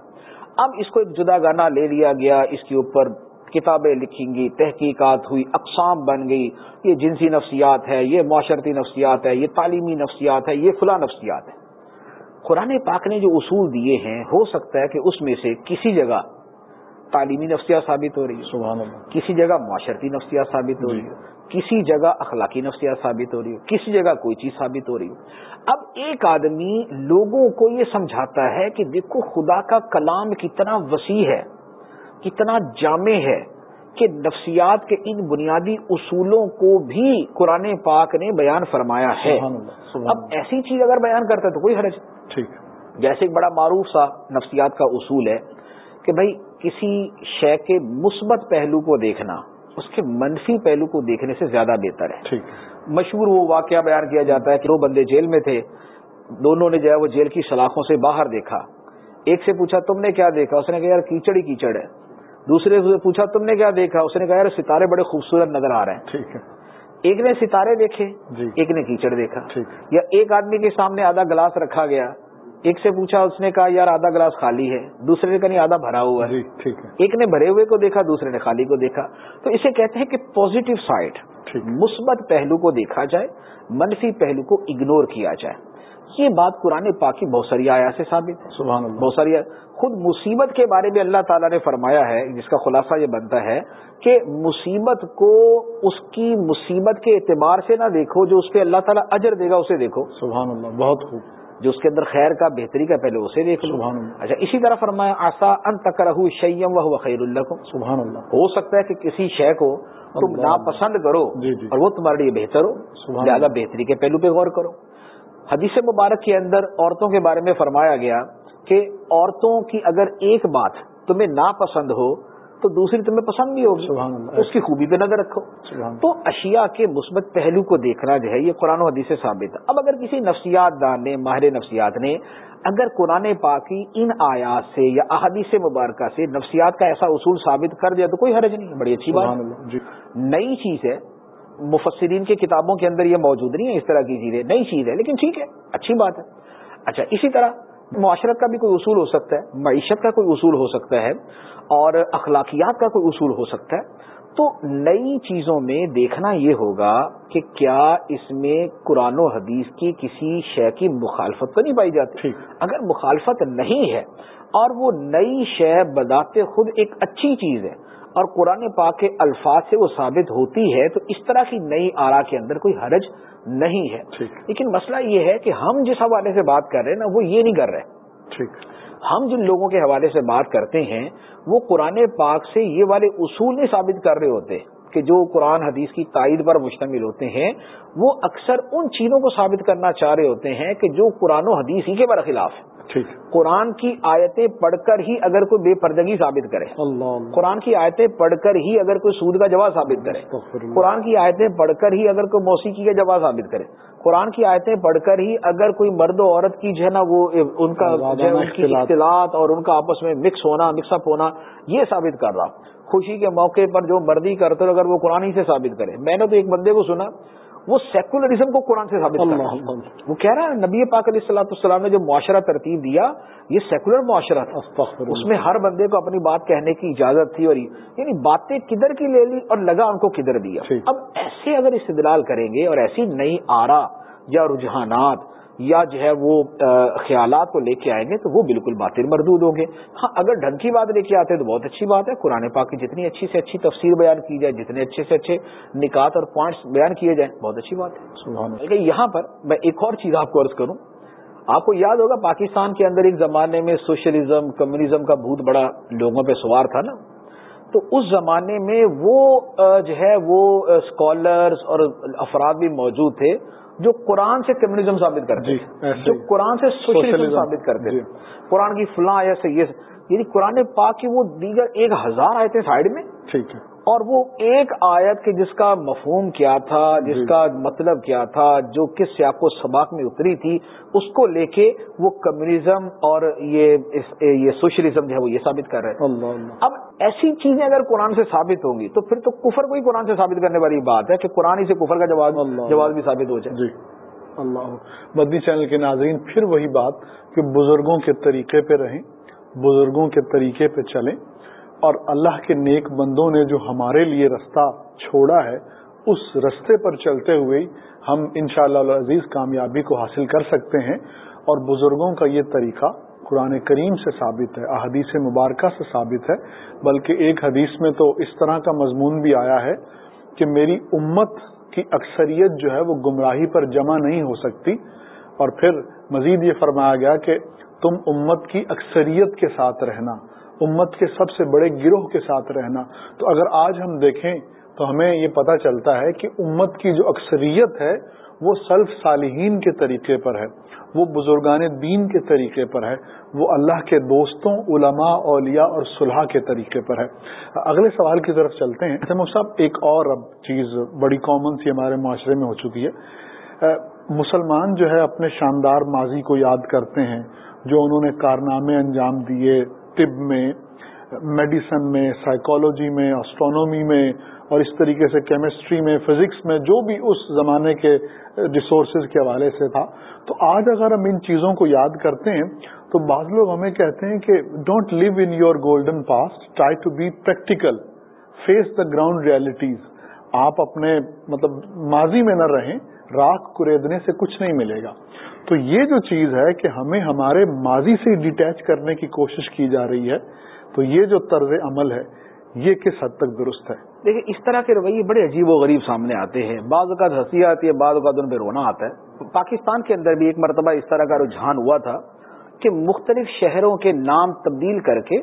اب اس کو ایک جدا گانا لے لیا گیا اس کے اوپر کتابیں لکھیں گی تحقیقات ہوئی اقسام بن گئی یہ جنسی نفسیات ہے یہ معاشرتی نفسیات ہے یہ تعلیمی نفسیات ہے یہ فلاں نفسیات ہے قرآن پاک نے جو اصول دیے ہیں ہو سکتا ہے کہ اس میں سے کسی جگہ تعلیمی نفسیات ثابت ہو رہی ہے سبحان اللہ۔ کسی جگہ معاشرتی نفسیات ثابت ہو رہی جی۔ ہو کسی جگہ اخلاقی نفسیات ثابت ہو رہی ہو۔ کسی جگہ کوئی چیز ثابت ہو رہی ہو۔ اب ایک آدمی لوگوں کو یہ سمجھاتا ہے کہ دیکھو خدا کا کلام کتنا وسیع ہے کتنا جامع ہے کہ نفسیات کے ان بنیادی اصولوں کو بھی قرآن پاک نے بیان فرمایا ہے۔ سبحان اللہ سبحان اب ایسی چیز اگر بیان کرتا ہے تو کوئی حرج۔ نہیں۔ ٹھیک جیسے ایک بڑا معروف سا نفسیات کا اصول ہے کہ بھائی کسی شے کے مثبت پہلو کو دیکھنا اس کے منفی پہلو کو دیکھنے سے زیادہ بہتر ہے۔ ٹھیک مشہور وہ واقعہ بیان کیا جاتا ہے کہ دو بندے جیل میں تھے دونوں نے جو ہے وہ جیل کی سلاخوں سے باہر دیکھا۔ ایک سے پوچھا تم نے کیا دیکھا؟ اس نے کہا یار کیچڑ ہی کیچڑ ہے۔ دوسرے سے پوچھا تم نے کیا دیکھا؟ اس نے کہا یار ستارے بڑے خوبصورت نظر آ رہے ہیں۔ ٹھیک ہے۔ ایک نے ستارے دیکھے جی۔ ایک نے کیچڑ دیکھا۔ یا ایک آدمی کے سامنے آدھا گلاس رکھا گیا ایک سے پوچھا اس نے کہا یار آدھا گلاس خالی ہے۔ دوسرے نے کہا نہیں آدھا بھرا ہوا ہے۔ جی ایک نے بھرے ہوئے کو دیکھا دوسرے نے خالی کو دیکھا۔ تو اسے کہتے ہیں کہ پوزیٹو سائڈ مثبت پہلو کو دیکھا جائے منفی پہلو کو اگنور کیا جائے۔ یہ بات قرآن پاک کی بہت ساری آیا سے ثابت ہے۔ سبحان اللہ۔ بہت ساری خود مصیبت کے بارے میں اللہ تعالیٰ نے فرمایا ہے جس کا خلاصہ یہ بنتا ہے کہ مصیبت کو اس کی مصیبت کے اعتبار سے نہ دیکھو جو اس پہ اللہ تعالیٰ اجر دے گا اسے دیکھو۔ سبحان اللہ بہت خوب۔ جو اس کے اندر خیر کا بہتری کا پہلے اسے دیکھ لو۔ سبحان اللہ۔ اچھا اسی طرح فرمایا آسا ان تک رہو شیم و خیر اللہ کو سبحان اللہ۔ ہو سکتا ہے کہ کسی شے کو تم ناپسند کرو جی، جی۔ اور وہ تمہارے لیے بہتر ہو۔ زیادہ بہتری کے پہلو پہ غور کرو۔ حدیث مبارک کے اندر عورتوں کے بارے میں فرمایا گیا کہ عورتوں کی اگر ایک بات تمہیں ناپسند ہو تو دوسری تمہیں پسند نہیں ہوگی۔ اس کی خوبی پہ نظر رکھو۔ تو اشیاء کے مثبت پہلو کو دیکھنا جو ہے یہ قرآن و حدیث سے ثابت ہے۔ اب اگر کسی نفسیات دان نے ماہر نفسیات نے اگر قرآن پاک کی ان آیات سے یا احادیث مبارکہ سے نفسیات کا ایسا اصول ثابت کر دیا تو کوئی حرج نہیں بڑی اچھی بات۔ جی۔ نئی چیز ہے۔ مفسرین کی کتابوں کے اندر یہ موجود نہیں ہے اس طرح کی چیزیں۔ نئی چیز ہے لیکن ٹھیک ہے اچھی بات ہے۔ اچھا اسی طرح معاشرت کا بھی کوئی اصول ہو سکتا ہے معیشت کا کوئی اصول ہو سکتا ہے اور اخلاقیات کا کوئی اصول ہو سکتا ہے تو نئی چیزوں میں دیکھنا یہ ہوگا کہ کیا اس میں قرآن و حدیث کی کسی شے کی مخالفت تو نہیں پائی جاتی۔ اگر مخالفت نہیں ہے اور وہ نئی شے بذات خود ایک اچھی چیز ہے اور قرآن پاک کے الفاظ سے وہ ثابت ہوتی ہے تو اس طرح کی نئی آرا کے اندر کوئی حرج نہیں ہے۔ لیکن مسئلہ یہ ہے کہ ہم جس حوالے سے بات کر رہے ہیں نا وہ یہ نہیں کر رہے۔ ٹھیک۔ ہم جن لوگوں کے حوالے سے بات کرتے ہیں وہ قرآن پاک سے یہ والے اصول نہیں ثابت کر رہے ہوتے کہ جو قرآن حدیث کی تائید پر مشتمل ہوتے ہیں وہ اکثر ان چیزوں کو ثابت کرنا چاہ رہے ہوتے ہیں کہ جو قرآن و حدیث ہی کے برخلاف ہے۔ قرآن کی آیتیں پڑھ کر ہی اگر کوئی بے پردگی ثابت کرے۔ اللہ قرآن کی آیتیں پڑھ کر ہی اگر کوئی سود کا جواب ثابت کرے۔ قرآن کی آیتیں پڑھ کر ہی اگر کوئی موسیقی کا جواب ثابت کرے۔ قرآن کی آیتیں پڑھ کر ہی اگر کوئی مرد و عورت کی جو ہے نا وہ ان کا اختلاط۔ اور ان کا آپس میں مکس ہونا مکس اپ ہونا یہ ثابت کر رہا۔ خوشی کے موقع پر جو مردی کرتے اگر وہ قرآن ہی سے ثابت کرے۔ میں نے تو ایک بندے کو سنا وہ سیکولرزم کو قرآن سے ثابت اللہ ہے۔ اللہ وہ کہہ رہا ہے نبی پاک علیہ السلاۃ السلام نے جو معاشرہ ترتیب دیا یہ سیکولر معاشرہ تھا۔ اس میں ہر بندے کو اپنی بات کہنے کی اجازت تھی اور یعنی باتیں کدھر کی لے لی اور لگا ان کو کدھر دیا۔ اب ایسے اگر استدلال کریں گے اور ایسی نئی آرا یا رجحانات یا جو ہے وہ خیالات کو لے کے آئیں گے تو وہ بالکل باطل مردود ہوں گے۔ ہاں اگر ڈھنگ کی بات لے کے آتے ہیں تو بہت اچھی بات ہے۔ قرآن پاک کی جتنی اچھی سے اچھی تفسیر بیان کی جائے جتنے اچھے سے اچھے نکات اور پوائنٹس بیان کیے جائیں بہت اچھی بات ہے۔ سبحان لیکن یہاں پر میں ایک اور چیز آپ کو عرض کروں۔ آپ کو یاد ہوگا پاکستان کے اندر ایک زمانے میں سوشلزم کمیونزم کا بہت بڑا لوگوں پہ سوار تھا نا۔ تو اس زمانے میں وہ جو ہے وہ اسکالرس اور افراد بھی موجود تھے۔ جو قرآن سے کمیونزم ثابت کرتے جی، تھے ایسے جو۔ قرآن سے سوشلزم ثابت کرتے جی۔ تھے قرآن کی فلاں ایسے یہ یعنی قرآن پاک کی وہ دیگر ایک ہزار آئے تھے سائڈ میں ٹھیک ہے اور وہ ایک آیت کے جس کا مفہوم کیا تھا جس جی۔ کا مطلب کیا تھا جو کس سیاق و سباق میں اتری تھی اس کو لے کے وہ کمیونزم اور یہ یہ سوشلزم جو ہے وہ یہ ثابت کر رہے اللہ اب ایسی چیزیں اگر قرآن سے ثابت ہوں گی تو پھر تو کفر کو ہی قرآن سے ثابت کرنے والی بات ہے کہ قرآن ہی سے کفر کا جواز اللہ۔ جواز بھی ثابت ہو جائے۔ جی۔ اللہ۔ مدنی چینل کے ناظرین پھر وہی بات کہ بزرگوں کے طریقے پہ رہیں بزرگوں کے طریقے پہ چلیں۔ اور اللہ کے نیک بندوں نے جو ہمارے لیے رستہ چھوڑا ہے، اس رستے پر چلتے ہوئے ہم انشاءاللہ اللہ عزیز کامیابی کو حاصل کر سکتے ہیں۔ اور بزرگوں کا یہ طریقہ قرآن کریم سے ثابت ہے، احادیث مبارکہ سے ثابت ہے۔ بلکہ ایک حدیث میں تو اس طرح کا مضمون بھی آیا ہے کہ میری امت کی اکثریت جو ہے وہ گمراہی پر جمع نہیں ہو سکتی۔ اور پھر مزید یہ فرمایا گیا کہ تم امت کی اکثریت کے ساتھ رہنا۔ امت کے سب سے بڑے گروہ کے ساتھ رہنا۔ تو اگر آج ہم دیکھیں تو ہمیں یہ پتہ چلتا ہے کہ امت کی جو اکثریت ہے وہ سلف صالحین کے طریقے پر ہے، وہ بزرگان دین کے طریقے پر ہے، وہ اللہ کے دوستوں، علماء، اولیاء اور صلحہ کے طریقے پر ہے۔ اگلے سوال کی طرف چلتے ہیں۔ صاحب، ایک اور اب چیز بڑی کامن سی ہمارے معاشرے میں ہو چکی ہے۔ مسلمان جو ہے اپنے شاندار ماضی کو یاد کرتے ہیں، جو انہوں نے کارنامے انجام دیے طب میں میڈیسن میں سائیکالوجی میں اسٹرانومی میں، اور اس طریقے سے کیمسٹری میں فزکس میں، جو بھی اس زمانے کے ریسورسز کے حوالے سے تھا۔ تو آج اگر ہم ان چیزوں کو یاد کرتے ہیں، تو بعض لوگ ہمیں کہتے ہیں کہ don't live in your golden past try to be practical face the ground realities آپ اپنے مطلب ماضی میں نہ رہیں راکھ کریدنے سے کچھ نہیں ملے گا۔ تو یہ جو چیز ہے کہ ہمیں ہمارے ماضی سے ڈیٹیچ کرنے کی کوشش کی جا رہی ہے، تو یہ جو طرز عمل ہے، یہ کس حد تک درست ہے؟ دیکھیں، اس طرح کے رویے بڑے عجیب و غریب سامنے آتے ہیں۔ بعض اوقات ہنسی آتی ہے، بعض اوقات ان پہ رونا آتا ہے۔ پاکستان کے اندر بھی ایک مرتبہ اس طرح کا رجحان ہوا تھا کہ مختلف شہروں کے نام تبدیل کر کے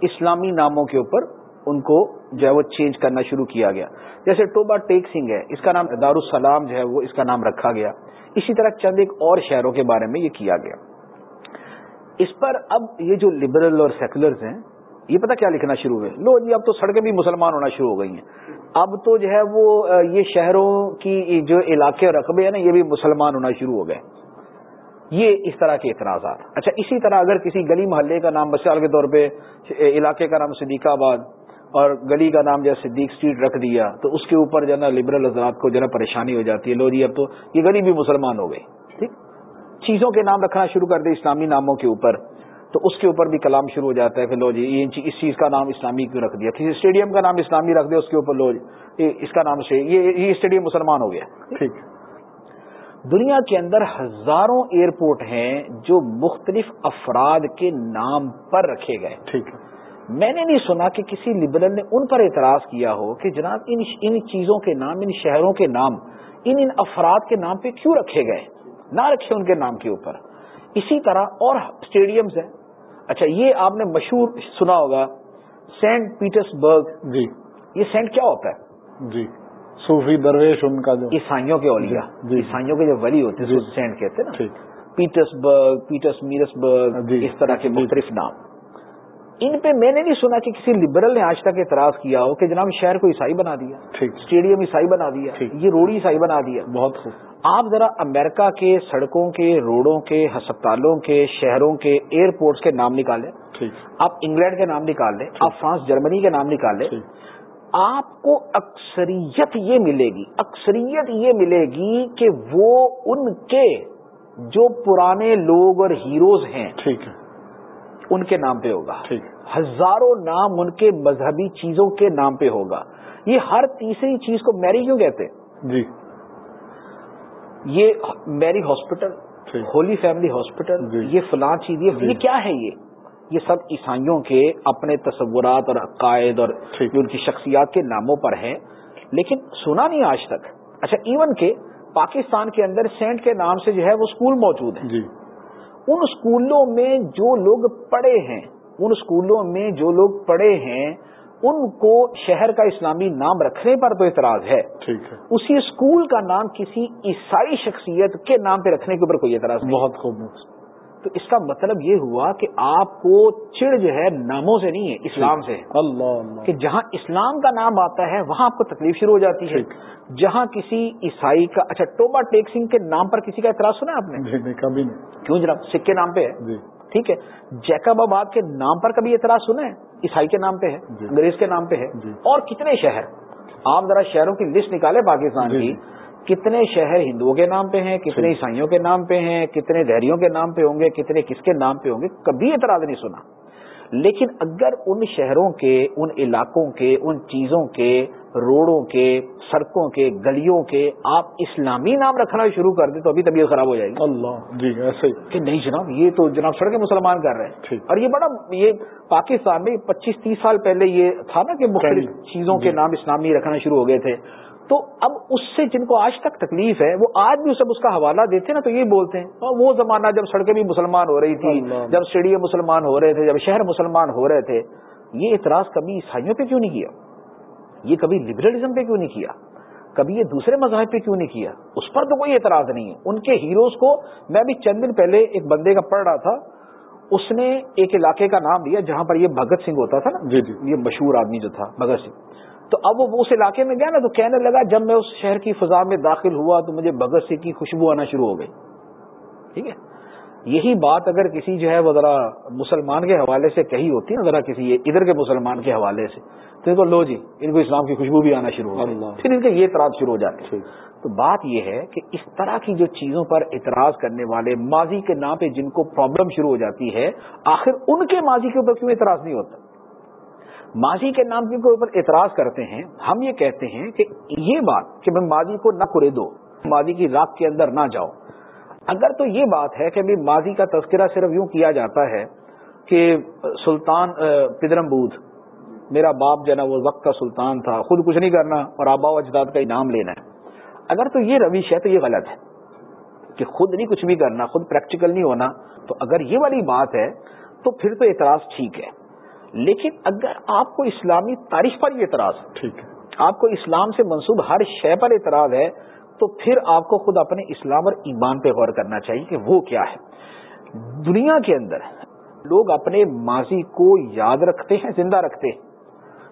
اسلامی ناموں کے اوپر ان کو جو ہے وہ چینج کرنا شروع کیا گیا۔ جیسے ٹوبا ٹیک سنگھ ہے، اس کا نام دارالسلام جو ہے وہ اس کا نام رکھا گیا۔ اسی طرح چند ایک اور شہروں کے بارے میں یہ کیا گیا۔ اس پر اب یہ جو لبرل اور سیکولرز ہیں، یہ پتہ کیا لکھنا شروع ہوئے؟ لو جی اب تو سڑکیں بھی مسلمان ہونا شروع ہو گئی ہیں۔ اب تو جو ہے وہ یہ شہروں کی جو علاقے اور رقبے ہیں نا، یہ بھی مسلمان ہونا شروع ہو گئے۔ یہ اس طرح کے اعتراضات۔ اچھا اسی طرح اگر کسی گلی محلے کا نام، مثال کے طور پہ علاقے کا نام صدیق آباد اور گلی کا نام جو صدیق اسٹریٹ رکھ دیا، تو اس کے اوپر جو ہے نا لبرل حضرات کو جو ہے پریشانی ہو جاتی ہے۔ لو جی اب تو یہ گلی بھی مسلمان ہو گئی ٹھیک؟ چیزوں کے نام رکھنا شروع کر دے اسلامی ناموں کے اوپر، تو اس کے اوپر بھی کلام شروع ہو جاتا ہے۔ کہ لو جی اس چیز کا نام اسلامی کیوں رکھ دیا؟ کسی اسٹیڈیم کا نام اسلامی رکھ دیا اس کے اوپر لو جی اس کا نام سے، یہ اسٹیڈیم مسلمان ہو گیا، ٹھیک؟ دنیا کے اندر ہزاروں ایئرپورٹ ہیں جو مختلف افراد کے نام پر رکھے گئے۔ ٹھیک میں نے نہیں سنا کہ کسی لبرل نے ان پر اعتراض کیا ہو کہ جناب ان ان چیزوں کے نام ان شہروں کے نام ان ان افراد کے نام پہ کیوں رکھے گئے؟ نہ رکھے ان کے نام کے اوپر۔ اسی طرح اور اسٹیڈیمز ہیں۔ اچھا یہ آپ نے مشہور سنا ہوگا سینٹ پیٹرس برگ جی۔ یہ سینٹ کیا ہوتا ہے؟ جی۔ صوفی درویش ان کا جو عیسائیوں کے اولیاء۔ جی, جی۔ عیسائیوں کے جو ولی ہوتے ہیں جی۔ سینٹ کہتے ہیں نا۔ پیٹرس برگ پیٹرس میرس برگ جی۔ اس طرح کے۔ مختلف نام۔ ان پہ میں نے نہیں سنا کہ کسی لبرل نے آج تک اعتراض کیا ہو کہ جناب شہر کو عیسائی بنا دیا اسٹیڈیم عیسائی بنا دیا یہ روڈی عیسائی بنا دیا۔ بہت خوب۔ آپ ذرا امریکہ کے سڑکوں کے روڈوں کے ہسپتالوں کے شہروں کے ایئرپورٹس کے نام نکالیں۔ آپ انگلینڈ کے نام نکال لیں آپ فرانس جرمنی کے نام نکال لیں۔ آپ کو اکثریت یہ ملے گی اکثریت یہ ملے گی کہ وہ ان کے جو پرانے لوگ اور ہیروز ہیں ٹھیک ہے۔ ان کے نام پہ ہوگا۔ ہزاروں نام ان کے مذہبی چیزوں کے نام پہ ہوگا۔ یہ ہر تیسری چیز کو میری کیوں کہتے جی۔ یہ میری ہاسپٹل ہولی فیملی ہاسپٹل جی۔ یہ فلاں چیز یہ جی۔ کیا ہے یہ؟ یہ سب عیسائیوں کے اپنے تصورات اور عقائد اور ان کی شخصیات کے ناموں پر ہیں۔ لیکن سنا نہیں آج تک۔ اچھا ایون کہ پاکستان کے اندر سینٹ کے نام سے جو ہے وہ اسکول موجود ہیں۔ جی۔ ان اسکولوں میں جو لوگ پڑھے ہیں ان اسکولوں میں جو لوگ پڑھے ہیں ان کو شہر کا اسلامی نام رکھنے پر تو اعتراض ہے۔ ٹھیک ہے۔ اسی اسکول کا نام کسی عیسائی شخصیت کے نام پہ رکھنے کے اوپر کوئی اعتراض بہت خوب۔ تو اس کا مطلب یہ ہوا کہ آپ کو چڑ جو ہے ناموں سے نہیں ہے اسلام سے۔ اللہ کہ جہاں اسلام کا نام آتا ہے وہاں آپ کو تکلیف شروع ہو جاتی ہے۔ جہاں کسی عیسائی کا اچھا ٹوبا ٹیک سنگھ کے نام پر کسی کا اعتراض سنا آپ نے؟ کبھی نہیں۔ کیوں جناب؟ سکھ کے نام پہ ہے۔ جی۔ ٹھیک ہے۔ جیکب آباد کے نام پر کبھی اعتراض سنا ہے؟ عیسائی کے نام پہ ہے جی۔ انگریز کے نام پہ ہے۔ جی۔ اور کتنے شہر؟ آپ ذرا شہروں کی لسٹ نکالے پاکستان جی، کی۔ کتنے شہر ہندوؤں کے نام پہ ہیں کتنے عیسائیوں کے نام پہ ہیں کتنے دہریوں کے نام پہ ہوں گے کتنے کس کے نام پہ ہوں گے کبھی اعتراض نہیں سنا۔ لیکن اگر ان شہروں کے ان علاقوں کے ان چیزوں کے روڈوں کے سڑکوں کے گلیوں کے آپ اسلامی نام رکھنا شروع کر دیں تو ابھی طبیعت خراب ہو جائے گی۔ اللہ جی ایسے کہ نہیں جناب یہ تو جناب سڑکیں مسلمان کر رہے ہیں۔ اور یہ بڑا یہ پاکستان میں پچیس تیس سال پہلے یہ تھا نا کہ مختلف چیزوں کے جی۔ نام اسلامی رکھنا شروع ہو گئے تھے۔ تو اب اس سے جن کو آج تک تکلیف ہے وہ آج بھی سب اس کا حوالہ دیتے نا تو یہ بولتے ہیں۔ وہ زمانہ جب سڑکیں بھی مسلمان ہو رہی تھی جب اسٹیڈیم مسلمان ہو رہے تھے جب شہر مسلمان ہو رہے تھے یہ اعتراض کبھی عیسائیوں پہ کیوں نہیں کیا؟ یہ کبھی لبرلزم پہ کیوں نہیں کیا؟ کبھی یہ دوسرے مذاہب پہ کیوں نہیں کیا؟ اس پر تو کوئی اعتراض نہیں ہے۔ ان کے ہیروز کو میں بھی چند دن پہلے ایک بندے کا پڑھ رہا تھا اس نے ایک علاقے کا نام لیا جہاں پر یہ بھگت سنگھ ہوتا تھا نا۔ جی جی۔ یہ مشہور آدمی جو تھا بھگت سنگھ۔ تو اب وہ اس علاقے میں گیا نا تو کہنے لگا جب میں اس شہر کی فضا میں داخل ہوا تو مجھے بھگت سنگھ کی خوشبو آنا شروع ہو گئی۔ ٹھیک ہے؟ یہی بات اگر کسی جو ہے وہ ذرا مسلمان کے حوالے سے کہی ہوتی ہے نا ذرا کسی ادھر کے مسلمان کے حوالے سے۔ تو کو لو جی ان کو اسلام کی خوشبو بھی آنا شروع ہو پھر ان کے یہ اعتراض شروع ہو جاتے ہیں۔ تو بات یہ ہے کہ اس طرح کی جو چیزوں پر اعتراض کرنے والے ماضی کے نام پہ جن کو پرابلم شروع ہو جاتی ہے آخر ان کے ماضی کے اوپر کیوں اعتراض نہیں ہوتا؟ ماضی کے نام کے اوپر اعتراض کرتے ہیں، ہم یہ کہتے ہیں کہ یہ بات کہ میں ماضی کو نہ کرے دو، ماضی کی راک کے اندر نہ جاؤ۔ اگر تو یہ بات ہے کہ ماضی کا تذکرہ صرف یوں کیا جاتا ہے کہ سلطان پدرم بدھ میرا باپ جو نا وہ وقت کا سلطان تھا، خود کچھ نہیں کرنا اور آبا و اجداد کا انعام لینا ہے۔ اگر تو یہ رویش ہے تو یہ غلط ہے کہ خود نہیں کچھ بھی کرنا، خود پریکٹیکل نہیں ہونا۔ تو اگر یہ والی بات ہے تو پھر تو اعتراض ٹھیک ہے۔ لیکن اگر آپ کو اسلامی تاریخ پر یہ اعتراض ہے ٹھیک ہے۔ آپ کو اسلام سے منسوب ہر شے پر اعتراض ہے تو پھر آپ کو خود اپنے اسلام اور ایمان پہ غور کرنا چاہیے کہ وہ کیا ہے۔ دنیا کے اندر لوگ اپنے ماضی کو یاد رکھتے ہیں زندہ رکھتے ہیں۔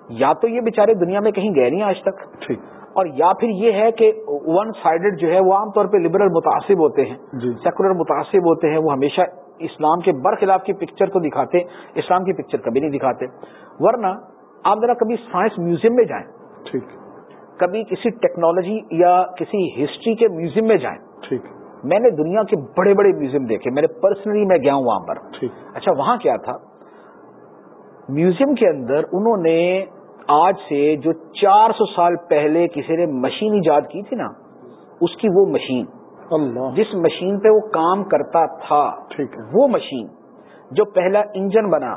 یا تو یہ بیچارے دنیا میں کہیں گئے نہیں آج تک۔ ٹھیک۔ اور یا پھر یہ ہے کہ ون سائڈڈ جو ہے وہ عام طور پہ لبرل متاثر ہوتے ہیں جی۔ سیکولر متاثر ہوتے ہیں وہ ہمیشہ اسلام کے برخلاف کی پکچر کو دکھاتے اسلام کی پکچر کبھی نہیں دکھاتے۔ ورنہ آپ ذرا کبھی سائنس میوزیم میں جائیں۔ ٹھیک۔ کبھی کسی ٹیکنالوجی یا کسی ہسٹری کے میوزیم میں جائیں۔ ٹھیک۔ میں نے دنیا کے بڑے بڑے میوزیم دیکھے۔ میں نے پرسنلی میں گیا ہوں وہاں پر۔ اچھا وہاں کیا تھا؟ میوزیم کے اندر انہوں نے آج سے جو چار سو سال پہلے کسی نے مشین ایجاد کی تھی نا اس کی وہ مشین اللہ. جس مشین پہ وہ کام کرتا تھا وہ مشین جو پہلا انجن بنا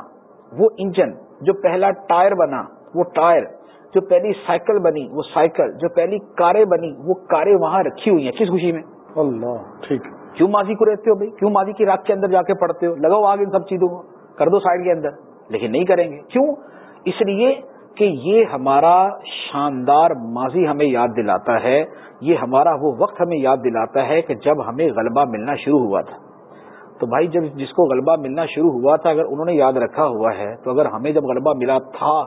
وہ انجن جو پہلا ٹائر بنا وہ ٹائر جو پہلی سائیکل بنی وہ سائیکل جو پہلی کاریں بنی وہ کاریں وہاں رکھی ہوئی ہیں کس خوشی میں؟ اللہ ٹھیک کیوں ماضی کو رہتے ہو بھائی؟ کیوں ماضی کی راک کے اندر جا کے پڑھتے ہو؟ لگاؤ آگ ان سب چیزوں کو کر دو سائڈ کے اندر لیکن نہیں کریں گے۔ کیوں؟ اس لیے کہ یہ ہمارا شاندار ماضی ہمیں یاد دلاتا ہے یہ ہمارا وہ وقت ہمیں یاد دلاتا ہے کہ جب ہمیں غلبہ ملنا شروع ہوا تھا۔ تو بھائی جب جس کو غلبہ ملنا شروع ہوا تھا اگر انہوں نے یاد رکھا ہوا ہے تو اگر ہمیں جب غلبہ ملا تھا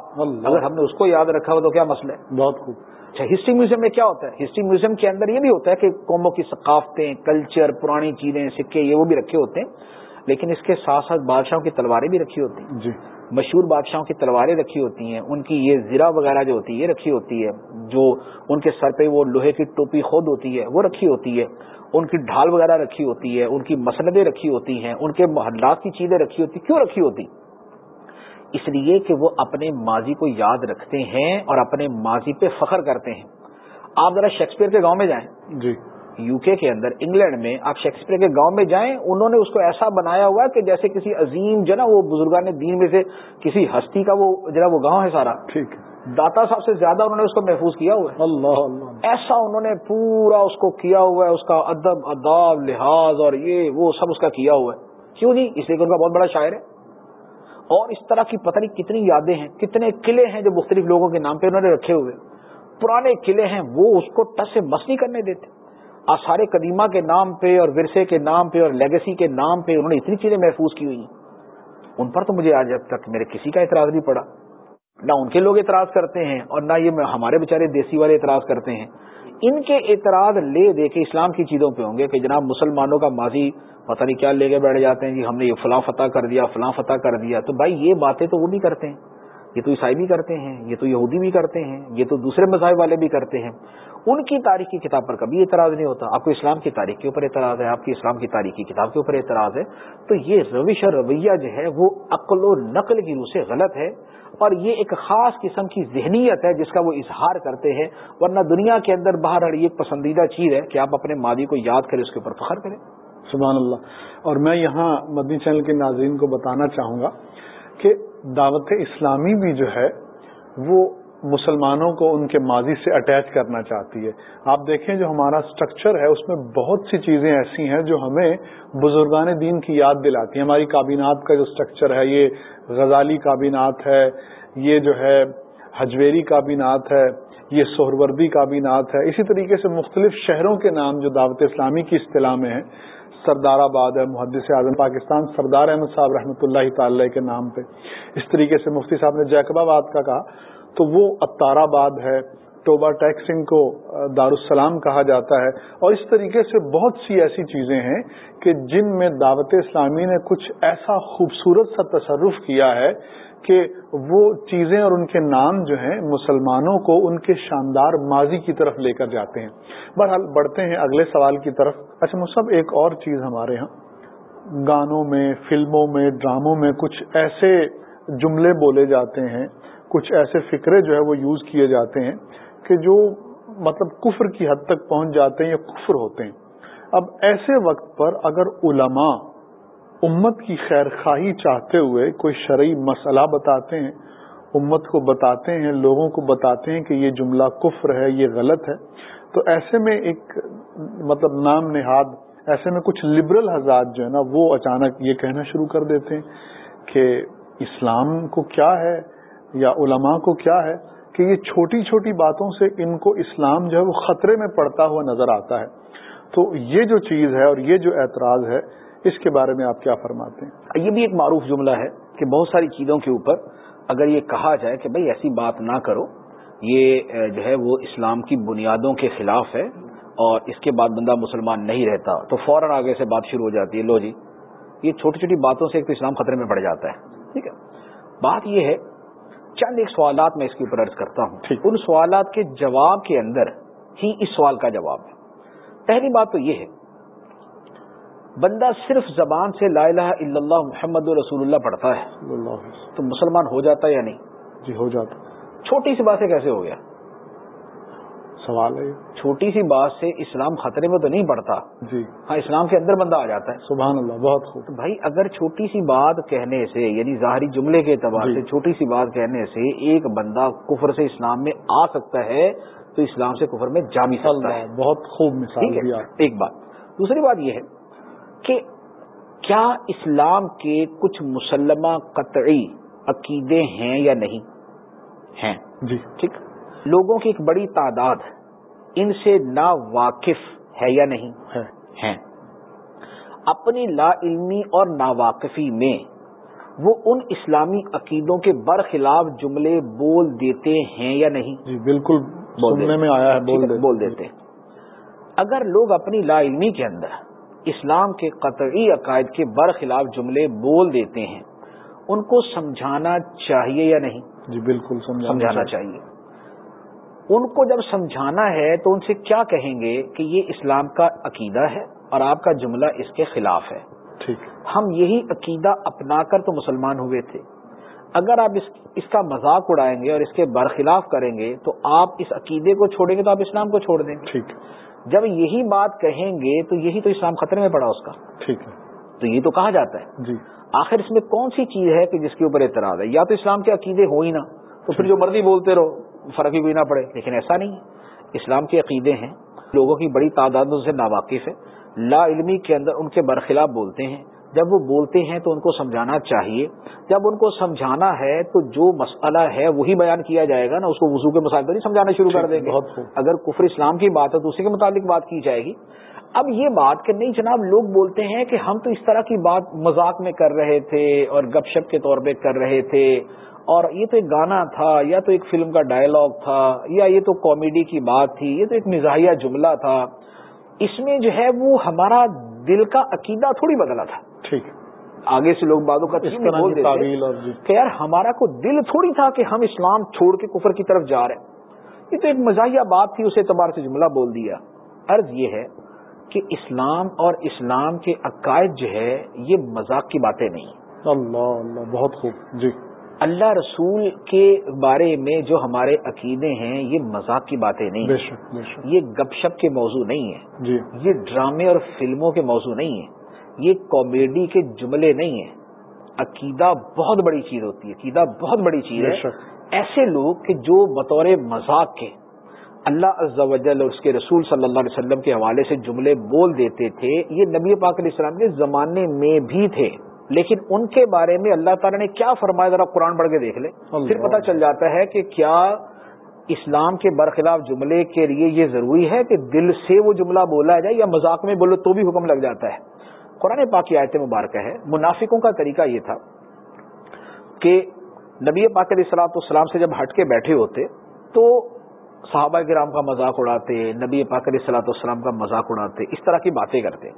اگر ہم نے اس کو یاد رکھا ہوا تو کیا مسئلہ ہے؟ بہت خوب۔ اچھا ہسٹری میوزیم میں کیا ہوتا ہے؟ ہسٹری میوزیم کے اندر یہ بھی ہوتا ہے کہ قوموں کی ثقافتیں کلچر پرانی چیزیں سکے یہ وہ بھی رکھے ہوتے ہیں لیکن اس کے ساتھ ساتھ بادشاہوں کی تلواریں بھی رکھی ہوتی ہیں۔ جی۔ مشہور بادشاہوں کی تلواریں رکھی ہوتی ہیں، ان کی یہ زرا وغیرہ جو ہوتی ہے، یہ رکھی ہوتی ہے، جو ان کے سر پہ وہ لوہے کی ٹوپی خود ہوتی ہے، وہ رکھی ہوتی ہے۔ ان کی ڈھال وغیرہ رکھی ہوتی ہے، ان کی مسندیں رکھی ہوتی ہیں، ان کے محلات کی چیزیں رکھی ہوتی، کیوں رکھی ہوتی؟ اس لیے کہ وہ اپنے ماضی کو یاد رکھتے ہیں اور اپنے ماضی پہ فخر کرتے ہیں۔ آپ ذرا شیکسپیئر کے گاؤں میں جائیں۔ جی۔ یو کے کے اندر انگلینڈ میں آپ شیکسپیئر کے گاؤں میں جائیں انہوں نے اس کو ایسا بنایا ہوا کہ جیسے کسی عظیم جو نا وہ بزرگان دین میں سے کسی ہستی کا وہ جو وہ گاؤں ہے سارا۔ ٹھیک ہے۔ داتا صاحب سے زیادہ انہوں نے اس کو محفوظ کیا ہوا ہے۔ اللہ اللہ۔ ایسا انہوں نے پورا اس کو کیا ہوا ہے اس کا ادب اداب لحاظ اور یہ وہ سب اس کا کیا ہوا ہے۔ کیوں نہیں اس لیے کہ ان کا بہت بڑا شاعر ہے۔ اور اس طرح کی پتہ نہیں کتنی یادیں ہیں کتنے قلعے ہیں جو مختلف لوگوں کے نام پہ انہوں نے رکھے ہوئے۔ پرانے قلعے ہیں وہ اس کو ٹچ سے مس نہیں کرنے دیتے۔ آثار قدیمہ کے نام پہ اور ورثے کے نام پہ اور لیگسی کے نام پہ انہوں نے اتنی چیزیں محفوظ کی ہوئی ہیں۔ ان پر تو مجھے آج اب تک میرے کسی کا اعتراض نہیں پڑا۔ نہ ان کے لوگ اعتراض کرتے ہیں اور نہ یہ ہمارے بیچارے دیسی والے اعتراض کرتے ہیں۔ ان کے اعتراض لے دے کے اسلام کی چیزوں پہ ہوں گے کہ جناب مسلمانوں کا ماضی پتہ نہیں کیا لے کے بیٹھ جاتے ہیں جی ہم نے یہ فلاں فتح کر دیا، فلاں فتح کر دیا۔ تو بھائی یہ باتیں تو وہ بھی کرتے ہیں۔ یہ تو عیسائی بھی کرتے ہیں، یہ تو یہودی بھی کرتے ہیں، یہ تو دوسرے مذاہب والے بھی کرتے ہیں۔ ان کی تاریخ کی کتاب پر کبھی اعتراض نہیں ہوتا۔ آپ کو اسلام کی تاریخ کے اوپر اعتراض ہے، آپ کی اسلام کی تاریخ کی کتاب کے اوپر اعتراض ہے۔ تو یہ روش اور رویہ جو ہے، وہ عقل و نقل کی روح سے غلط ہے۔ اور یہ ایک خاص قسم کی ذہنیت ہے، جس کا وہ اظہار کرتے ہیں۔ ورنہ دنیا کے اندر باہر یہ پسندیدہ چیز ہے کہ آپ اپنے ماضی کو یاد کریں، اس کے اوپر فخر کریں۔ سبحان اللہ۔ اور میں یہاں مدنی چینل کے ناظرین کو بتانا چاہوں گا کہ دعوت اسلامی بھی جو ہے وہ مسلمانوں کو ان کے ماضی سے اٹیچ کرنا چاہتی ہے۔ آپ دیکھیں جو ہمارا اسٹرکچر ہے، اس میں بہت سی چیزیں ایسی ہیں جو ہمیں بزرگان دین کی یاد دلاتی ہیں۔ ہماری کابینات کا جو اسٹرکچر ہے، یہ غزالی کابینات ہے، یہ جو ہے حجویری کابینات ہے یہ سہروردی کا بھی نعت ہے۔ اسی طریقے سے مختلف شہروں کے نام جو دعوت اسلامی کی اصطلاح میں ہیں، سردار آباد ہے، محدث اعظم پاکستان، سردار احمد صاحب رحمۃ اللہ تعالی کے نام پہ۔ اس طریقے سے مفتی صاحب نے جیکب آباد کا کہا، تو وہ اتار آباد ہے ٹوبا ٹیکسنگ کو دارالسلام کہا جاتا ہے۔ اور اس طریقے سے بہت سی ایسی چیزیں ہیں کہ جن میں دعوت اسلامی نے کچھ ایسا خوبصورت سا تصرف کیا ہے کہ وہ چیزیں اور ان کے نام جو ہیں مسلمانوں کو ان کے شاندار ماضی کی طرف لے کر جاتے ہیں۔ بہرحال بڑھتے ہیں اگلے سوال کی طرف۔ اچھا مصحف ایک اور چیز ہمارے ہاں۔ گانوں میں، فلموں میں، ڈراموں میں کچھ ایسے جملے بولے جاتے ہیں، کچھ ایسے فکرے جو ہے وہ یوز کیے جاتے ہیں کہ جو مطلب کفر کی حد تک پہنچ جاتے ہیں یا کفر ہوتے ہیں۔ اب ایسے وقت پر اگر علماء امت کی خیر خواہی چاہتے ہوئے کوئی شرعی مسئلہ بتاتے ہیں، امت کو بتاتے ہیں، لوگوں کو بتاتے ہیں کہ یہ جملہ کفر ہے، یہ غلط ہے۔ تو ایسے میں ایک مطلب نام نہاد، ایسے میں کچھ لبرل حضرات جو ہے نا، وہ اچانک یہ کہنا شروع کر دیتے ہیں کہ اسلام کو کیا ہے یا علماء کو کیا ہے کہ یہ چھوٹی چھوٹی باتوں سے ان کو اسلام جو ہے وہ خطرے میں پڑتا ہوا نظر آتا ہے۔ تو یہ جو چیز ہے اور یہ جو اعتراض ہے اس کے بارے میں آپ کیا فرماتے ہیں؟ یہ بھی ایک معروف جملہ ہے کہ بہت ساری چیزوں کے اوپر اگر یہ کہا جائے کہ بھائی ایسی بات نہ کرو یہ جو ہے وہ اسلام کی بنیادوں کے خلاف ہے اور اس کے بعد بندہ مسلمان نہیں رہتا تو فوراً آگے سے بات شروع ہو جاتی ہے لو جی یہ چھوٹی چھوٹی باتوں سے ایک تو اسلام خطرے میں پڑ جاتا ہے ٹھیک ہے؟ بات یہ ہے چند ایک سوالات میں اس کے اوپر عرض کرتا ہوں۔ ان سوالات کے جواب کے اندر ہی اس سوال کا جواب ہے۔ پہلی بات تو یہ ہے بندہ صرف زبان سے لا الہ الا اللہ محمد رسول اللہ پڑھتا ہے. تو مسلمان ہو جاتا ہے یا نہیں؟ جی ہو جاتا. چھوٹی سی بات سے کیسے ہو گیا؟ سوال ہے چھوٹی سی بات سے اسلام خطرے میں تو نہیں پڑتا. جی. ہاں اسلام کے اندر بندہ آ جاتا ہے. سبحان اللہ بہت خوب. بھائی اگر چھوٹی سی بات کہنے سے یعنی ظاہری جملے کے اعتبار جی. سے چھوٹی سی بات کہنے سے ایک بندہ کفر سے اسلام میں آ سکتا ہے تو اسلام سے کفر میں جا بھی سکتا ہے. بہت خوب مثال ایک بات. دوسری بات یہ ہے کہ کیا اسلام کے کچھ مسلمہ قطعی عقیدے ہیں یا نہیں؟ ہیں۔ جی۔ ٹھیک؟ لوگوں کی ایک بڑی تعداد ان سے نا واقف ہے یا نہیں؟ ہے۔ اپنی لا علمی اور ناواقفی میں وہ ان اسلامی عقیدوں کے برخلاف جملے بول دیتے ہیں یا نہیں؟ جی بالکل بولنے میں آیا ہے بول, بول دیتے اگر لوگ اپنی لا علمی کے اندر اسلام کے قطعی عقائد کے برخلاف جملے بول دیتے ہیں۔ ان کو سمجھانا چاہیے یا نہیں؟ جی بالکل سمجھانا چاہیے۔ ان کو جب سمجھانا ہے تو ان سے کیا کہیں گے کہ یہ اسلام کا عقیدہ ہے اور آپ کا جملہ اس کے خلاف ہے۔ ٹھیک۔ ہم یہی عقیدہ اپنا کر تو مسلمان ہوئے تھے۔ اگر آپ اس اس کا مذاق اڑائیں گے اور اس کے برخلاف کریں گے تو آپ اس عقیدے کو چھوڑیں گے تو آپ اسلام کو چھوڑ دیں گے۔ ٹھیک جب یہی بات کہیں گے تو یہی تو اسلام خطرے میں پڑا اس کا۔ ٹھیک ہے۔ تو یہ تو کہا جاتا ہے۔ جی۔ آخر اس میں کون سی چیز ہے کہ جس کے اوپر اعتراض ہے؟ یا تو اسلام کے عقیدے ہو ہی نہ تو پھر جو مرضی بولتے رہو فرق ہی بھی نہ پڑے۔ لیکن ایسا نہیں۔ اسلام کے عقیدے ہیں۔ لوگوں کی بڑی تعداد ان سے ناواقف ہے۔ لا علمی کے اندر ان کے برخلاف بولتے ہیں۔ جب وہ بولتے ہیں تو ان کو سمجھانا چاہیے۔ جب ان کو سمجھانا ہے تو جو مسئلہ ہے وہی بیان کیا جائے گا نا اس کو وضو کے مسائل پر نہیں سمجھانا شروع کر دیں گے۔ اگر کفر اسلام کی بات ہے تو اسی کے متعلق بات کی جائے گی۔ اب یہ بات کہ نہیں جناب لوگ بولتے ہیں کہ ہم تو اس طرح کی بات مذاق میں کر رہے تھے اور گپ شپ کے طور پہ کر رہے تھے۔ اور یہ تو ایک گانا تھا یا تو ایک فلم کا ڈائلگ تھا یا یہ تو کامیڈی کی بات تھی یہ تو ایک مزاحیہ جملہ تھا۔ اس میں جو ہے وہ ہمارا دل کا عقیدہ تھوڑی بدلا تھا۔ ٹھیک۔ آگے سے لوگ بادوں کا کہ یار ہمارا کو دل تھوڑی تھا کہ ہم اسلام چھوڑ کے کفر کی طرف جا رہے ہیں۔ یہ تو ایک مزاحیہ بات تھی اس اعتبار سے جملہ بول دیا۔ عرض یہ ہے کہ اسلام اور اسلام کے عقائد جو ہے یہ مذاق کی باتیں نہیں۔ اللہ اللہ بہت خوب۔ جی۔ اللہ رسول کے بارے میں جو ہمارے عقیدے ہیں یہ مذاق کی باتیں نہیں بے شک بے شک۔ یہ گپ شپ کے موضوع نہیں ہے جی۔ یہ ڈرامے اور فلموں کے موضوع نہیں ہے یہ کامیڈی کے جملے نہیں ہیں۔ عقیدہ بہت بڑی چیز ہوتی ہے عقیدہ بہت بڑی چیز ہے۔ ایسے لوگ کہ جو بطور مذاق کے اللہ عز و جل اور اس کے رسول صلی اللہ علیہ وسلم کے حوالے سے جملے بول دیتے تھے یہ نبی پاک علیہ السلام کے زمانے میں بھی تھے۔ لیکن ان کے بارے میں اللہ تعالیٰ نے کیا فرمایا ذرا قرآن پڑھ کے دیکھ لے پھر پتہ چل جاتا ہے کہ کیا اسلام کے برخلاف جملے کے لیے یہ ضروری ہے کہ دل سے وہ جملہ بولا جائے یا مذاق میں بولو تو بھی حکم لگ جاتا ہے۔ قرآن پاک کی آیت مبارکہ ہے منافقوں کا طریقہ یہ تھا کہ نبی پاک علیہ السلاۃ السلام سے جب ہٹ کے بیٹھے ہوتے تو صحابہ کرام کا مذاق اڑاتے، نبی پاک علیہ السلاۃ السلام کا مذاق اڑاتے، اس طرح کی باتیں کرتے۔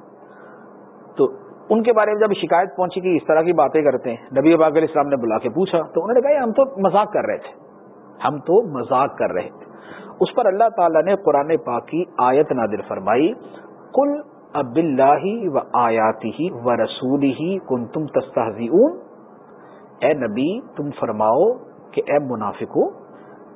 تو ان کے بارے میں جب شکایت پہنچی کہ اس طرح کی باتیں کرتے ہیں، نبی پاک علیہ السلام نے بلا کے پوچھا تو انہوں نے کہا ہم تو مذاق کر رہے تھے۔ ہم تو مذاق کر رہے تھے۔ اس پر اللہ تعالیٰ نے قرآن پاک کی آیت نادر فرمائی کل اب اللہ و آیاتی ہی و رسول ہی کن تم اے نبی تم فرماؤ کہ اے منافقو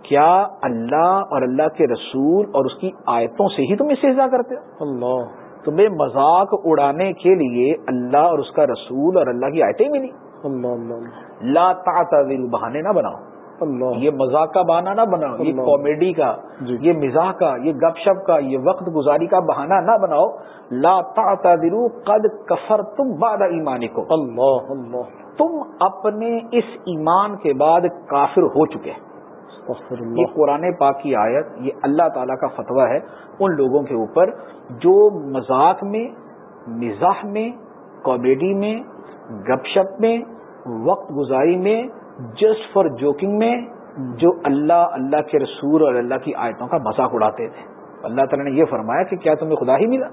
کیا اللہ اور اللہ کے رسول اور اس کی آیتوں سے ہی تم استحضا کرتے ہو؟ اللہ۔ تمہیں مذاق اڑانے کے لیے اللہ اور اس کا رسول اور اللہ کی آیتیں ملی اللہ اللہ لا تعتذر بہانے نہ بناؤ۔ اللہ. یہ مذاق کا بہانہ نہ بناؤ یہ کامیڈی کا جی۔ یہ مزاح کا یہ گپ شپ کا یہ وقت گزاری کا بہانہ نہ بناؤ۔ لا تعتذروا قد کفرتم بعد ایمانکم۔ اللہ اللہ. تم اپنے اس ایمان کے بعد کافر ہو چکے یہ قرآن پاک کی آیت یہ اللہ تعالیٰ کا فتویٰ ہے ان لوگوں کے اوپر جو مذاق میں مزاح میں کامیڈی میں گپ شپ میں وقت گزاری میں جسٹ فار جوکنگ میں جو اللہ اللہ کے رسول اور اللہ کی آیتوں کا مذاق اڑاتے تھے۔ اللہ تعالیٰ نے یہ فرمایا کہ کیا تمہیں خدا ہی ملا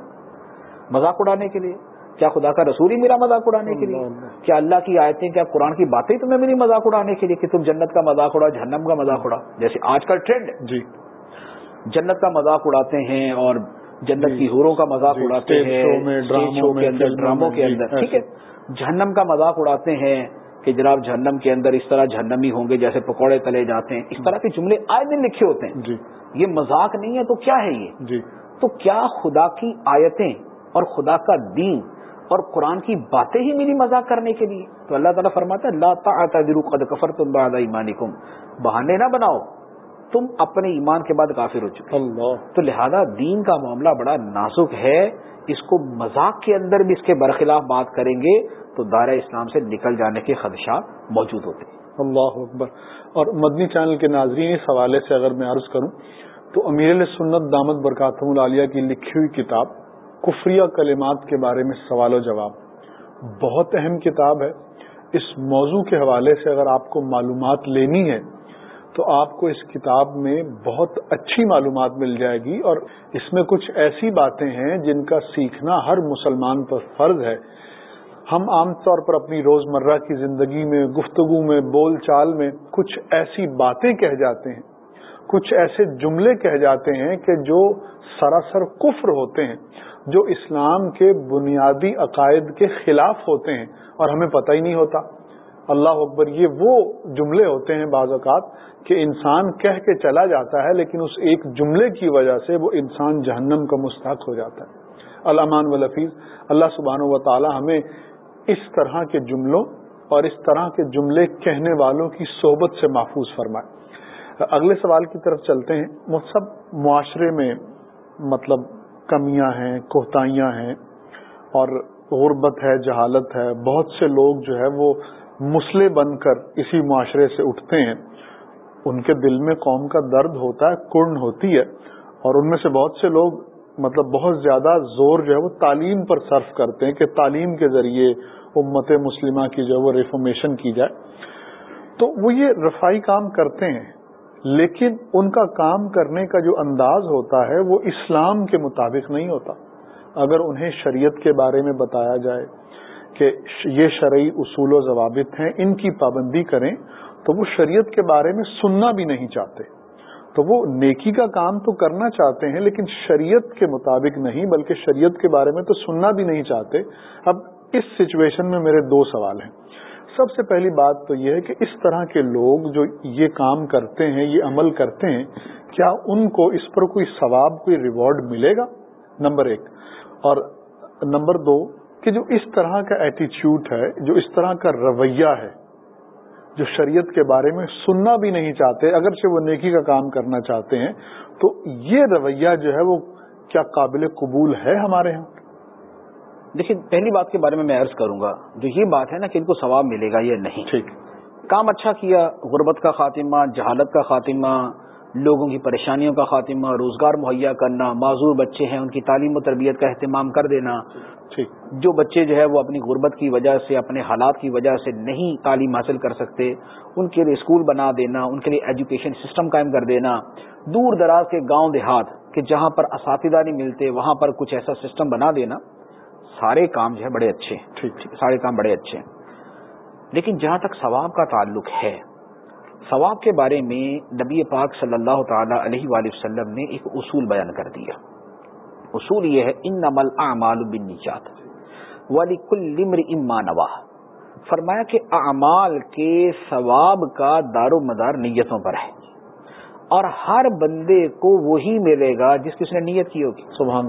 مذاق اڑانے کے لیے؟ کیا خدا کا رسول ہی ملا مذاق اڑانے کے لیے۔ کیا اللہ کی آیتیں کیا قرآن کی باتیں تمہیں ملی مذاق اڑانے کے لیے کہ تم جنت کا مذاق اڑا جہنم کا مذاق اڑا جیسے آج کل ٹرینڈ ہے۔ جی۔ جنت کا مذاق اڑاتے ہیں اور جنت جی۔ کی حوروں کا مذاق جی، اڑاتے ہیں ڈراموں کے اندر جی، اندر۔ ٹھیک ہے؟ جہنم کا مذاق اڑاتے ہیں کہ جناب جہنم کے اندر اس طرح جہنمی ہوں گے جیسے پکوڑے تلے جاتے ہیں اس طرح کے جملے آئے دن لکھے ہوتے ہیں۔ جی۔ یہ مذاق نہیں ہے تو کیا ہے یہ؟ جی۔ تو کیا خدا کی آیتیں اور خدا کا دین اور قرآن کی باتیں ہی میری مذاق کرنے کے لیے؟ تو اللہ تعالیٰ فرماتا ہے لا تعتذروا قد کفرتم بعد ایمانکم۔ بہانے نہ بناؤ تم اپنے ایمان کے بعد کافر ہو چکے۔ اللہ۔ تو لہذا دین کا معاملہ بڑا نازک ہے۔ اس کو مذاق کے اندر بھی اس کے برخلاف بات کریں گے تو دائرہ اسلام سے نکل جانے کے خدشات موجود ہوتے ہیں۔ اللہ اکبر۔ اور مدنی چینل کے ناظرین، اس حوالے سے اگر میں عرض کروں تو امیر علیہ سنت دامت برکاتم العالیہ کی لکھی ہوئی کتاب کفریہ کلمات کے بارے میں سوال و جواب۔ بہت اہم کتاب ہے۔ اس موضوع کے حوالے سے اگر آپ کو معلومات لینی ہے تو آپ کو اس کتاب میں بہت اچھی معلومات مل جائے گی اور اس میں کچھ ایسی باتیں ہیں جن کا سیکھنا ہر مسلمان پر فرض ہے۔ ہم عام طور پر اپنی روزمرہ کی زندگی میں، گفتگو میں، بول چال میں کچھ ایسی باتیں کہہ جاتے ہیں۔ کچھ ایسے جملے کہہ جاتے ہیں کہ جو سراسر کفر ہوتے ہیں، جو اسلام کے بنیادی عقائد کے خلاف ہوتے ہیں اور ہمیں پتہ ہی نہیں ہوتا۔ اللہ اکبر، یہ وہ جملے ہوتے ہیں بعض اوقات کہ انسان کہہ کے چلا جاتا ہے لیکن اس ایک جملے کی وجہ سے وہ انسان جہنم کا مستحق ہو جاتا ہے۔ الامان والفیظ اللہ سبحانہ و تعالی ہمیں اس طرح کے جملوں اور اس طرح کے جملے کہنے والوں کی صحبت سے محفوظ فرمائے۔ اگلے سوال کی طرف چلتے ہیں۔ مصحب معاشرے میں مطلب کمیاں ہیں کوتاہیاں ہیں اور غربت ہے، جہالت ہے۔ بہت سے لوگ جو ہے وہ مسلے بن کر اسی معاشرے سے اٹھتے ہیں، ان کے دل میں قوم کا درد ہوتا ہے کرن ہوتی ہے، اور ان میں سے بہت سے لوگ مطلب بہت زیادہ زور جو ہے وہ تعلیم پر صرف کرتے ہیں کہ تعلیم کے ذریعے امت مسلمہ کی جو ہے وہ ریفارمیشن کی جائے۔ تو وہ یہ رفائی کام کرتے ہیں، لیکن ان کا کام کرنے کا جو انداز ہوتا ہے وہ اسلام کے مطابق نہیں ہوتا۔ اگر انہیں شریعت کے بارے میں بتایا جائے کہ یہ شرعی اصول و ضوابط ہیں، ان کی پابندی کریں تو وہ شریعت کے بارے میں سننا بھی نہیں چاہتے۔ تو وہ نیکی کا کام تو کرنا چاہتے ہیں، لیکن شریعت کے مطابق نہیں، بلکہ شریعت کے بارے میں تو سننا بھی نہیں چاہتے۔ اب اس سچویشن میں میرے دو سوال ہیں۔ سب سے پہلی بات تو یہ ہے کہ اس طرح کے لوگ جو یہ کام کرتے ہیں، یہ عمل کرتے ہیں، کیا ان کو اس پر کوئی ثواب، کوئی ریوارڈ ملے گا؟ نمبر ایک۔ اور نمبر دو کہ جو اس طرح کا ایٹیچیوڈ ہے جو اس طرح کا رویہ ہے جو شریعت کے بارے میں سننا بھی نہیں چاہتے اگرچہ وہ نیکی کا کام کرنا چاہتے ہیں تو یہ رویہ جو ہے وہ کیا قابل قبول ہے ہمارے ہاں؟ دیکھیے پہلی بات کے بارے میں میں عرض کروں گا جو یہ بات ہے نا کہ ان کو ثواب ملے گا یہ نہیں؟ ٹھیک۔ کام اچھا کیا غربت کا خاتمہ جہالت کا خاتمہ لوگوں کی پریشانیوں کا خاتمہ روزگار مہیا کرنا معذور بچے ہیں ان کی تعلیم و تربیت کا اہتمام کر دینا جو بچے جو ہے وہ اپنی غربت کی وجہ سے اپنے حالات کی وجہ سے نہیں تعلیم حاصل کر سکتے ان کے لیے اسکول بنا دینا ان کے لیے ایجوکیشن سسٹم قائم کر دینا دور دراز کے گاؤں دیہات کہ جہاں پر اساتذہ نہیں ملتے وہاں پر کچھ ایسا سسٹم بنا دینا سارے کام جو ہے بڑے اچھے ہیں۔ سارے کام بڑے اچھے ہیں۔ لیکن جہاں تک ثواب کا تعلق ہے ثواب کے بارے میں نبی پاک صلی اللہ تعالی علیہ وآلہ وسلم نے ایک اصول بیان کر دیا۔ اصول یہ ہے ان نمل اعمال بن نجات ولی کل اما نوا فرمایا کہ اعمال کے ثواب کا دار و مدار نیتوں پر ہے۔ اور ہر بندے کو وہی ملے گا جس کس نے نیت کی ہوگی۔ سبحان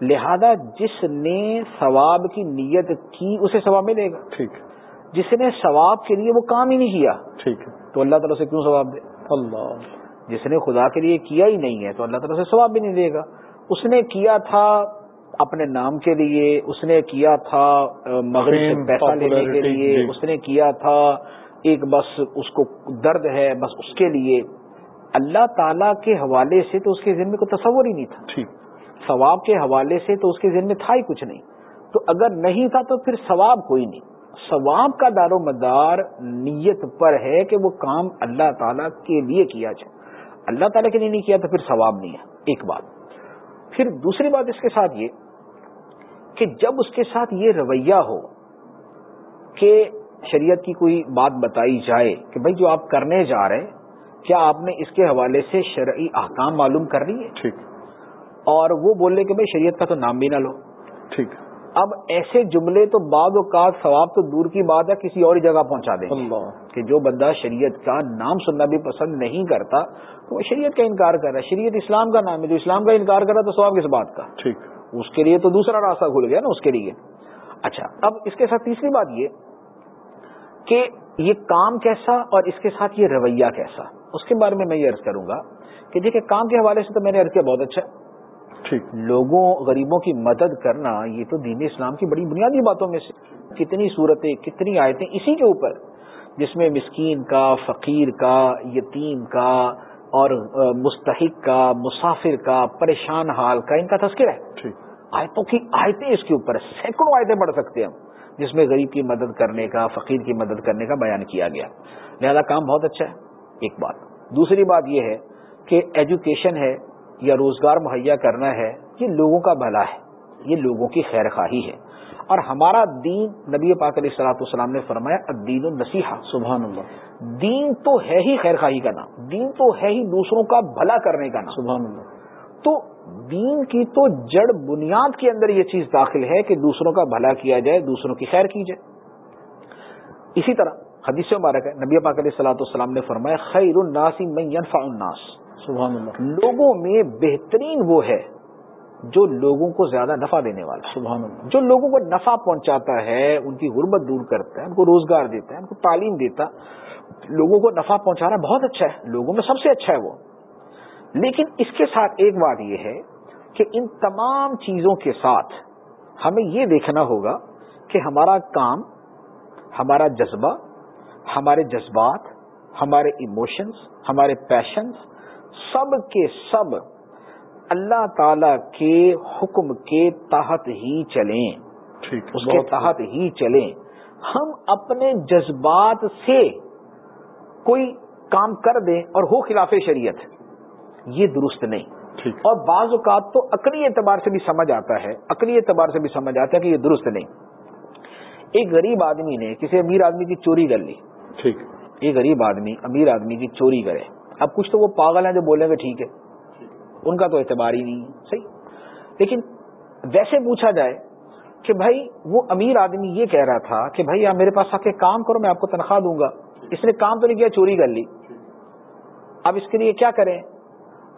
لہذا جس نے ثواب کی نیت کی اسے ثواب ملے گا۔ ٹھیک۔ جس نے ثواب کے لیے وہ کام ہی نہیں کیا۔ ٹھیک ہے۔ تو اللہ تعالیٰ سے کیوں ثواب دے؟ اللہ۔ جس نے خدا کے لیے کیا ہی نہیں ہے تو اللہ تعالیٰ سے ثواب بھی نہیں دے گا۔ اس نے کیا تھا اپنے نام کے لیے اس نے کیا تھا مغرب سے پیسہ لینے کے لیے جی۔ اس نے کیا تھا ایک بس اس کو درد ہے بس اس کے لیے۔ اللہ تعالی کے حوالے سے تو اس کے ذہن میں کوئی تصور ہی نہیں تھا۔ ثواب کے حوالے سے تو اس کے ذہن میں تھا ہی کچھ نہیں۔ تو اگر نہیں تھا تو پھر ثواب کوئی نہیں۔ ثواب کا دار و مدار نیت پر ہے کہ وہ کام اللہ تعالی کے لیے کیا جائے۔ اللہ تعالیٰ کے لیے نہیں کیا تو پھر ثواب نہیں ہے۔ ایک بات۔ پھر دوسری بات اس کے ساتھ یہ کہ جب اس کے ساتھ یہ رویہ ہو کہ شریعت کی کوئی بات بتائی جائے کہ بھائی جو آپ کرنے جا رہے کیا آپ نے اس کے حوالے سے شرعی احکام معلوم کر لی ہے ٹھیک۔ اور وہ بولے کہ بھائی شریعت کا تو نام بھی نہ لو۔ ٹھیک۔ اب ایسے جملے تو بعض اوقات ثواب تو دور کی بات ہے کسی اور جگہ پہنچا دیں۔ کہ جو بندہ شریعت کا نام سننا بھی پسند نہیں کرتا تو وہ شریعت کا انکار کر رہا ہے۔ شریعت اسلام کا نام ہے جو اسلام کا انکار کر رہا تو ثواب کس بات کا؟ ٹھیک۔ اس کے لیے تو دوسرا راستہ کھل گیا نا اس کے لیے۔ اچھا اب اس کے ساتھ تیسری بات یہ کہ یہ کام کیسا اور اس کے ساتھ یہ رویہ کیسا؟ اس کے بارے میں میں یہ عرض کروں گا کہ دیکھیں کام کے حوالے سے تو میں نے عرض کیا بہت اچھا لوگوں غریبوں کی مدد کرنا یہ تو دین اسلام کی بڑی بنیادی باتوں میں سے کتنی صورتیں کتنی آیتیں اسی کے اوپر جس میں مسکین کا فقیر کا یتیم کا اور مستحق کا مسافر کا پریشان حال کا ان کا تذکر ہے۔ آیتوں کی آیتیں اس کے اوپر سینکڑوں آیتیں بڑھ سکتے ہیں جس میں غریب کی مدد کرنے کا فقیر کی مدد کرنے کا بیان کیا گیا۔ لہذا کام بہت اچھا ہے۔ ایک بات۔ دوسری بات یہ ہے کہ ایجوکیشن ہے یا روزگار مہیا کرنا ہے یہ لوگوں کا بھلا ہے۔ یہ لوگوں کی خیر خواہی ہے۔ اور ہمارا دین نبی پاک علیہ السلاۃ السلام نے فرمایا الدین النصیحہ سبحان اللہ۔ دین تو ہے ہی خیر خواہی کا نام دین تو ہے ہی دوسروں کا بھلا کرنے کا نام۔ سبحان اللہ۔ تو دین کی تو جڑ بنیاد کے اندر یہ چیز داخل ہے کہ دوسروں کا بھلا کیا جائے دوسروں کی خیر کی جائے۔ اسی طرح حدیث مبارک ہے نبی پاک علیہ السلاۃ السلام نے فرمایا خیر الناس من ينفع الناس۔ سبحان اللہ۔ لوگوں میں بہترین وہ ہے جو لوگوں کو زیادہ نفع دینے والا سبحان اللہ۔ جو لوگوں کو نفع پہنچاتا ہے ان کی غربت دور کرتا ہے ان کو روزگار دیتا ہے ان کو تعلیم دیتا لوگوں کو نفع پہنچانا بہت اچھا ہے۔ لوگوں میں سب سے اچھا ہے وہ۔ لیکن اس کے ساتھ ایک بات یہ ہے کہ ان تمام چیزوں کے ساتھ ہمیں یہ دیکھنا ہوگا کہ ہمارا کام ہمارا جذبہ ہمارے جذبات ہمارے ایموشنس ہمارے پیشنس سب کے سب اللہ تعالی کے حکم کے تحت ہی چلیں۔ اس کے تحت ہی چلیں۔ ہم اپنے جذبات سے کوئی کام کر دیں اور ہو خلاف شریعت یہ درست نہیں۔ اور بعض اوقات تو عقلی اعتبار سے بھی سمجھ آتا ہے عقلی اعتبار سے بھی سمجھ آتا ہے کہ یہ درست نہیں۔ ایک غریب آدمی نے کسی امیر آدمی کی چوری کر لی۔ ٹھیک۔ ایک غریب آدمی امیر آدمی کی چوری کرے۔ اب کچھ تو وہ پاگل ہیں جو بولیں گے ٹھیک ہے۔ ان کا تو اعتبار ہی نہیں صحیح۔ لیکن ویسے پوچھا جائے کہ بھائی وہ امیر آدمی یہ کہہ رہا تھا کہ بھائی آپ میرے پاس آ کے کام کرو، میں آپ کو تنخواہ دوں گا۔ اس نے کام تو نہیں کیا، چوری کر لی۔ اب اس کے لیے کیا کریں؟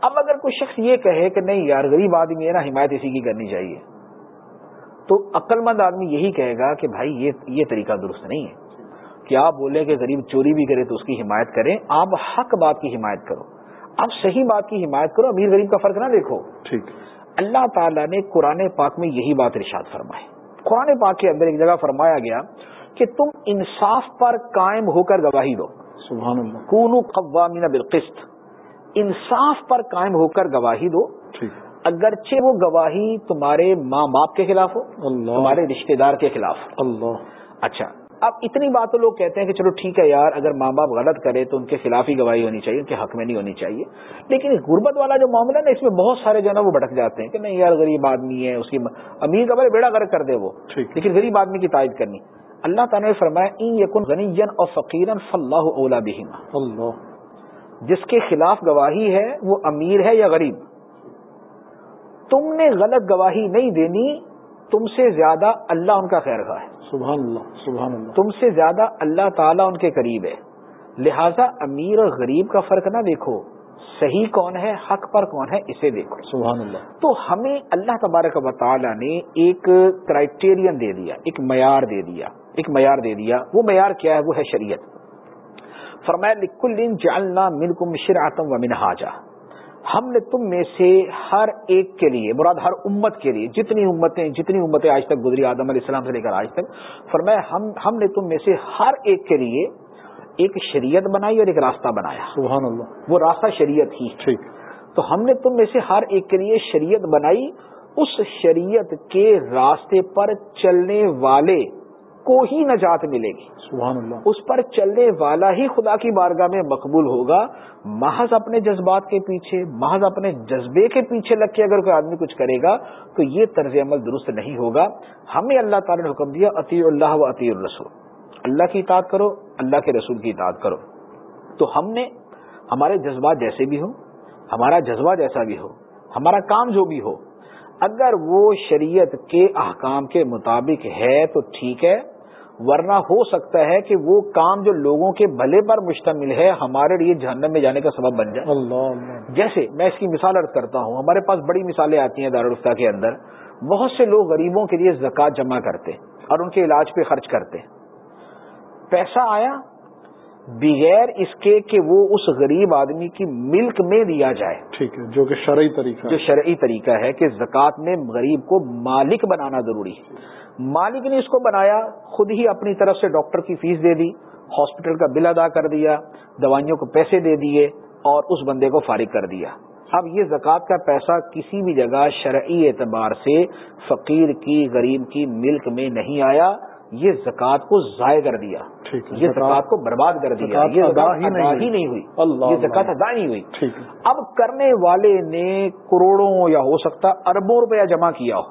اب اگر کوئی شخص یہ کہے کہ نہیں یار، غریب آدمی ہے نا، حمایت اسی کی کرنی چاہیے۔ تو عقل مند آدمی یہی کہے گا کہ بھائی یہ طریقہ درست نہیں ہے۔ کہ آپ بولیں کہ غریب چوری بھی کرے تو اس کی حمایت کریں۔ آپ حق بات کی حمایت کرو۔ آپ صحیح بات کی حمایت کرو امیر غریب کا فرق نہ دیکھو۔ ٹھیک۔ اللہ تعالیٰ نے قرآن پاک میں یہی بات ارشاد فرمائی۔ قرآن پاک کے اندر ایک جگہ فرمایا گیا کہ تم انصاف پر قائم ہو کر گواہی دو۔ سبحان اللہ۔ کون قوامین بالقسط۔ انصاف پر قائم ہو کر گواہی دو۔ اگرچہ وہ گواہی تمہارے ماں باپ کے خلاف ہو اللہ۔ تمہارے رشتہ دار کے خلاف۔ اللہ۔ اچھا۔ اب اتنی بات تو لوگ کہتے ہیں کہ چلو ٹھیک ہے یار اگر ماں باپ غلط کرے تو ان کے خلاف ہی گواہی ہونی چاہیے ان کے حق میں نہیں ہونی چاہیے۔ لیکن غربت والا جو معاملہ نا اس میں بہت سارے جو ہے نا وہ بھٹک جاتے ہیں کہ نہیں یار غریب آدمی ہے اس کی امیر کا بڑے بیڑا غرق کر دے وہ۔ لیکن غریب آدمی کی تائید کرنی۔ اللہ تعالیٰ نے فرمایا این یقن غنی اور فقیرن فلاح اولا بہما۔ جس کے خلاف گواہی ہے وہ امیر ہے یا غریب؟ تم نے غلط گواہی نہیں دینی تم سے زیادہ اللہ ان کا خیر خواہ ہے۔ سبحان اللہ سبحان اللہ۔ تم سے زیادہ اللہ تعالیٰ ان کے قریب ہے۔ لہذا امیر اور غریب کا فرق نہ دیکھو۔ صحیح کون ہے حق پر کون ہے اسے دیکھو۔ سبحان اللہ۔ تو ہمیں اللہ تبارک و تعالیٰ نے ایک کرائٹیرین دے دیا ایک معیار دے دیا ایک معیار دے دیا۔ وہ معیار کیا ہے؟ وہ ہے شریعت۔ فرمایا لکل جالنا من کم شرعتم و منہاجا ہم نے تم میں سے ہر ایک کے لیے مراد ہر امت کے لیے جتنی امتیں جتنی امتیں آج تک گزری آدم علیہ السلام سے لے کر آج تک فرمایا ہم ہم نے تم میں سے ہر ایک کے لیے ایک شریعت بنائی اور ایک راستہ بنایا۔ سبحان اللہ۔ وہ راستہ شریعت ہی۔ ٹھیک۔ تو ہم نے تم میں سے ہر ایک کے لیے شریعت بنائی اس شریعت کے راستے پر چلنے والے کو ہی نجات ملے گی۔ سبحان اللہ۔ اس پر چلنے والا ہی خدا کی بارگاہ میں مقبول ہوگا۔ محض اپنے جذبات کے پیچھے محض اپنے جذبے کے پیچھے لگ کے اگر کوئی آدمی کچھ کرے گا تو یہ طرز عمل درست نہیں ہوگا۔ ہمیں اللہ تعالی نے حکم دیا عطی اللہ و عطی الرسول۔ اللہ کی اطاعت کرو اللہ کے رسول کی اطاعت کرو۔ تو ہم نے ہمارے جذبات جیسے بھی ہوں ہمارا جذبہ جیسا بھی ہو ہمارا کام جو بھی ہو اگر وہ شریعت کے احکام کے مطابق ہے تو ٹھیک ہے۔ ورنہ ہو سکتا ہے کہ وہ کام جو لوگوں کے بھلے پر مشتمل ہے ہمارے لیے جہنم میں جانے کا سبب بن جائے۔ اللہ جیسے میں اس کی مثال ارد کرتا ہوں ہمارے پاس بڑی مثالیں آتی ہیں دارالفتا کے اندر۔ بہت سے لوگ غریبوں کے لیے زکوٰۃ جمع کرتے اور ان کے علاج پہ خرچ کرتے۔ پیسہ آیا بغیر اس کے کہ وہ اس غریب آدمی کی ملک میں دیا جائے۔ ٹھیک ہے جو کہ شرعی طریقہ جو شرعی طریقہ ہے کہ زکوٰۃ میں غریب کو مالک بنانا ضروری ہے۔ مالک نے اس کو بنایا، خود ہی اپنی طرف سے ڈاکٹر کی فیس دے دی، ہاسپٹل کا بل ادا کر دیا، دوائیوں کو پیسے دے دیے اور اس بندے کو فارغ کر دیا۔ اب یہ زکوٰۃ کا پیسہ کسی بھی جگہ شرعی اعتبار سے فقیر کی، غریب کی ملک میں نہیں آیا۔ یہ زکوٰۃ کو ضائع کر دیا۔ یہ زکوٰۃ کو برباد کر دیا۔ یہ ادا ہی نہیں ہوئی۔ یہ زکوٰۃ ادا نہیں ہوئی۔ اب کرنے والے نے کروڑوں یا ہو سکتا اربوں روپیہ جمع کیا ہو۔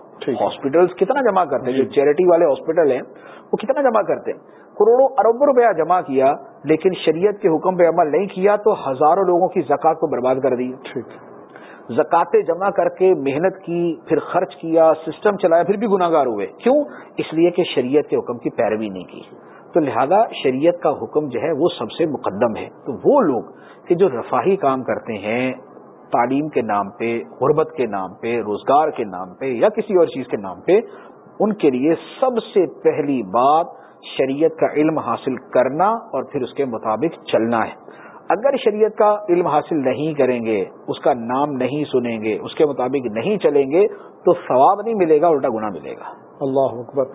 ہاسپٹل کتنا جمع کرتے ہیں؟ جو چیریٹی والے ہاسپٹل ہیں وہ کتنا جمع کرتے ہیں؟ کروڑوں ارب روپیہ جمع کیا لیکن شریعت کے حکم پہ عمل نہیں کیا تو ہزاروں لوگوں کی زکات کو برباد کر دی زکاتے جمع کر کے محنت کی، پھر خرچ کیا سسٹم چلایا، پھر بھی گناگار ہوئے۔ کیوں؟ اس لیے کہ شریعت کے حکم کی پیروی نہیں کی۔ تو لہذا شریعت کا حکم جو ہے وہ سب سے مقدم ہے۔ تو وہ لوگ کہ جو رفاہی کام کرتے ہیں، تعلیم کے نام پہ، غربت کے نام پہ، روزگار کے نام پہ یا کسی اور چیز کے نام پہ، ان کے لیے سب سے پہلی بات شریعت کا علم حاصل کرنا اور پھر اس کے مطابق چلنا ہے۔ اگر شریعت کا علم حاصل نہیں کریں گے، اس کا نام نہیں سنیں گے، اس کے مطابق نہیں چلیں گے، تو ثواب نہیں ملے گا، الٹا گنا ملے گا۔ اللہ اکبر۔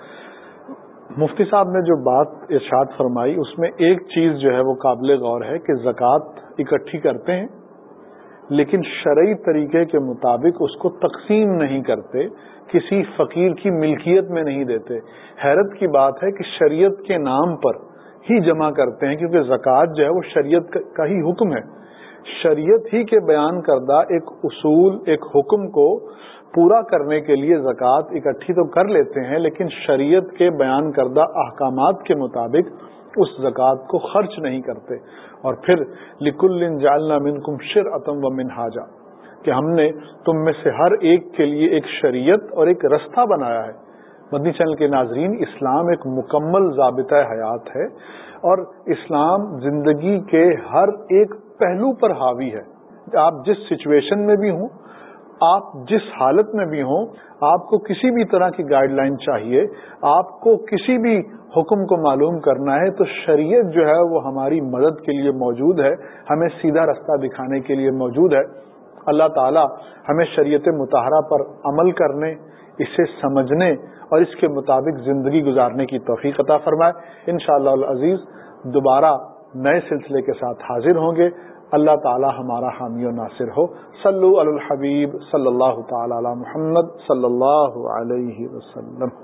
مفتی صاحب نے جو بات ارشاد فرمائی، اس میں ایک چیز جو ہے وہ قابل غور ہے کہ زکوٰۃ اکٹھی کرتے ہیں، لیکن شرعی طریقے کے مطابق اس کو تقسیم نہیں کرتے، کسی فقیر کی ملکیت میں نہیں دیتے۔ حیرت کی بات ہے کہ شریعت کے نام پر ہی جمع کرتے ہیں کیونکہ زکوٰۃ جو ہے وہ شریعت کا ہی حکم ہے۔ شریعت ہی کے بیان کردہ ایک اصول، ایک حکم کو پورا کرنے کے لیے زکوٰۃ اکٹھی تو کر لیتے ہیں، لیکن شریعت کے بیان کردہ احکامات کے مطابق اس زکوٰۃ کو خرچ نہیں کرتے۔ اور پھر لکل جالنا من کم شر اتم و منہاجا کہ ہم نے تم میں سے ہر ایک کے لیے ایک شریعت اور ایک رستہ بنایا ہے۔ مدنی چینل کے ناظرین، اسلام ایک مکمل ضابطۂ حیات ہے اور اسلام زندگی کے ہر ایک پہلو پر حاوی ہے۔ آپ جس سچویشن میں بھی ہوں، آپ جس حالت میں بھی ہوں، آپ کو کسی بھی طرح کی گائیڈ لائن چاہیے، آپ کو کسی بھی حکم کو معلوم کرنا ہے، تو شریعت جو ہے وہ ہماری مدد کے لیے موجود ہے، ہمیں سیدھا رستہ دکھانے کے لیے موجود ہے۔ اللہ تعالی ہمیں شریعت متحرہ پر عمل کرنے اسے سمجھنے اور اس کے مطابق زندگی گزارنے کی توفیق عطا فرمائے۔ ان شاء اللہ عزیز دوبارہ نئے سلسلے کے ساتھ حاضر ہوں گے۔ اللہ تعالی ہمارا حامی و ناصر ہو۔ صلو علی الحبیب صلی اللہ تعالی علی محمد صلی اللہ علیہ وسلم۔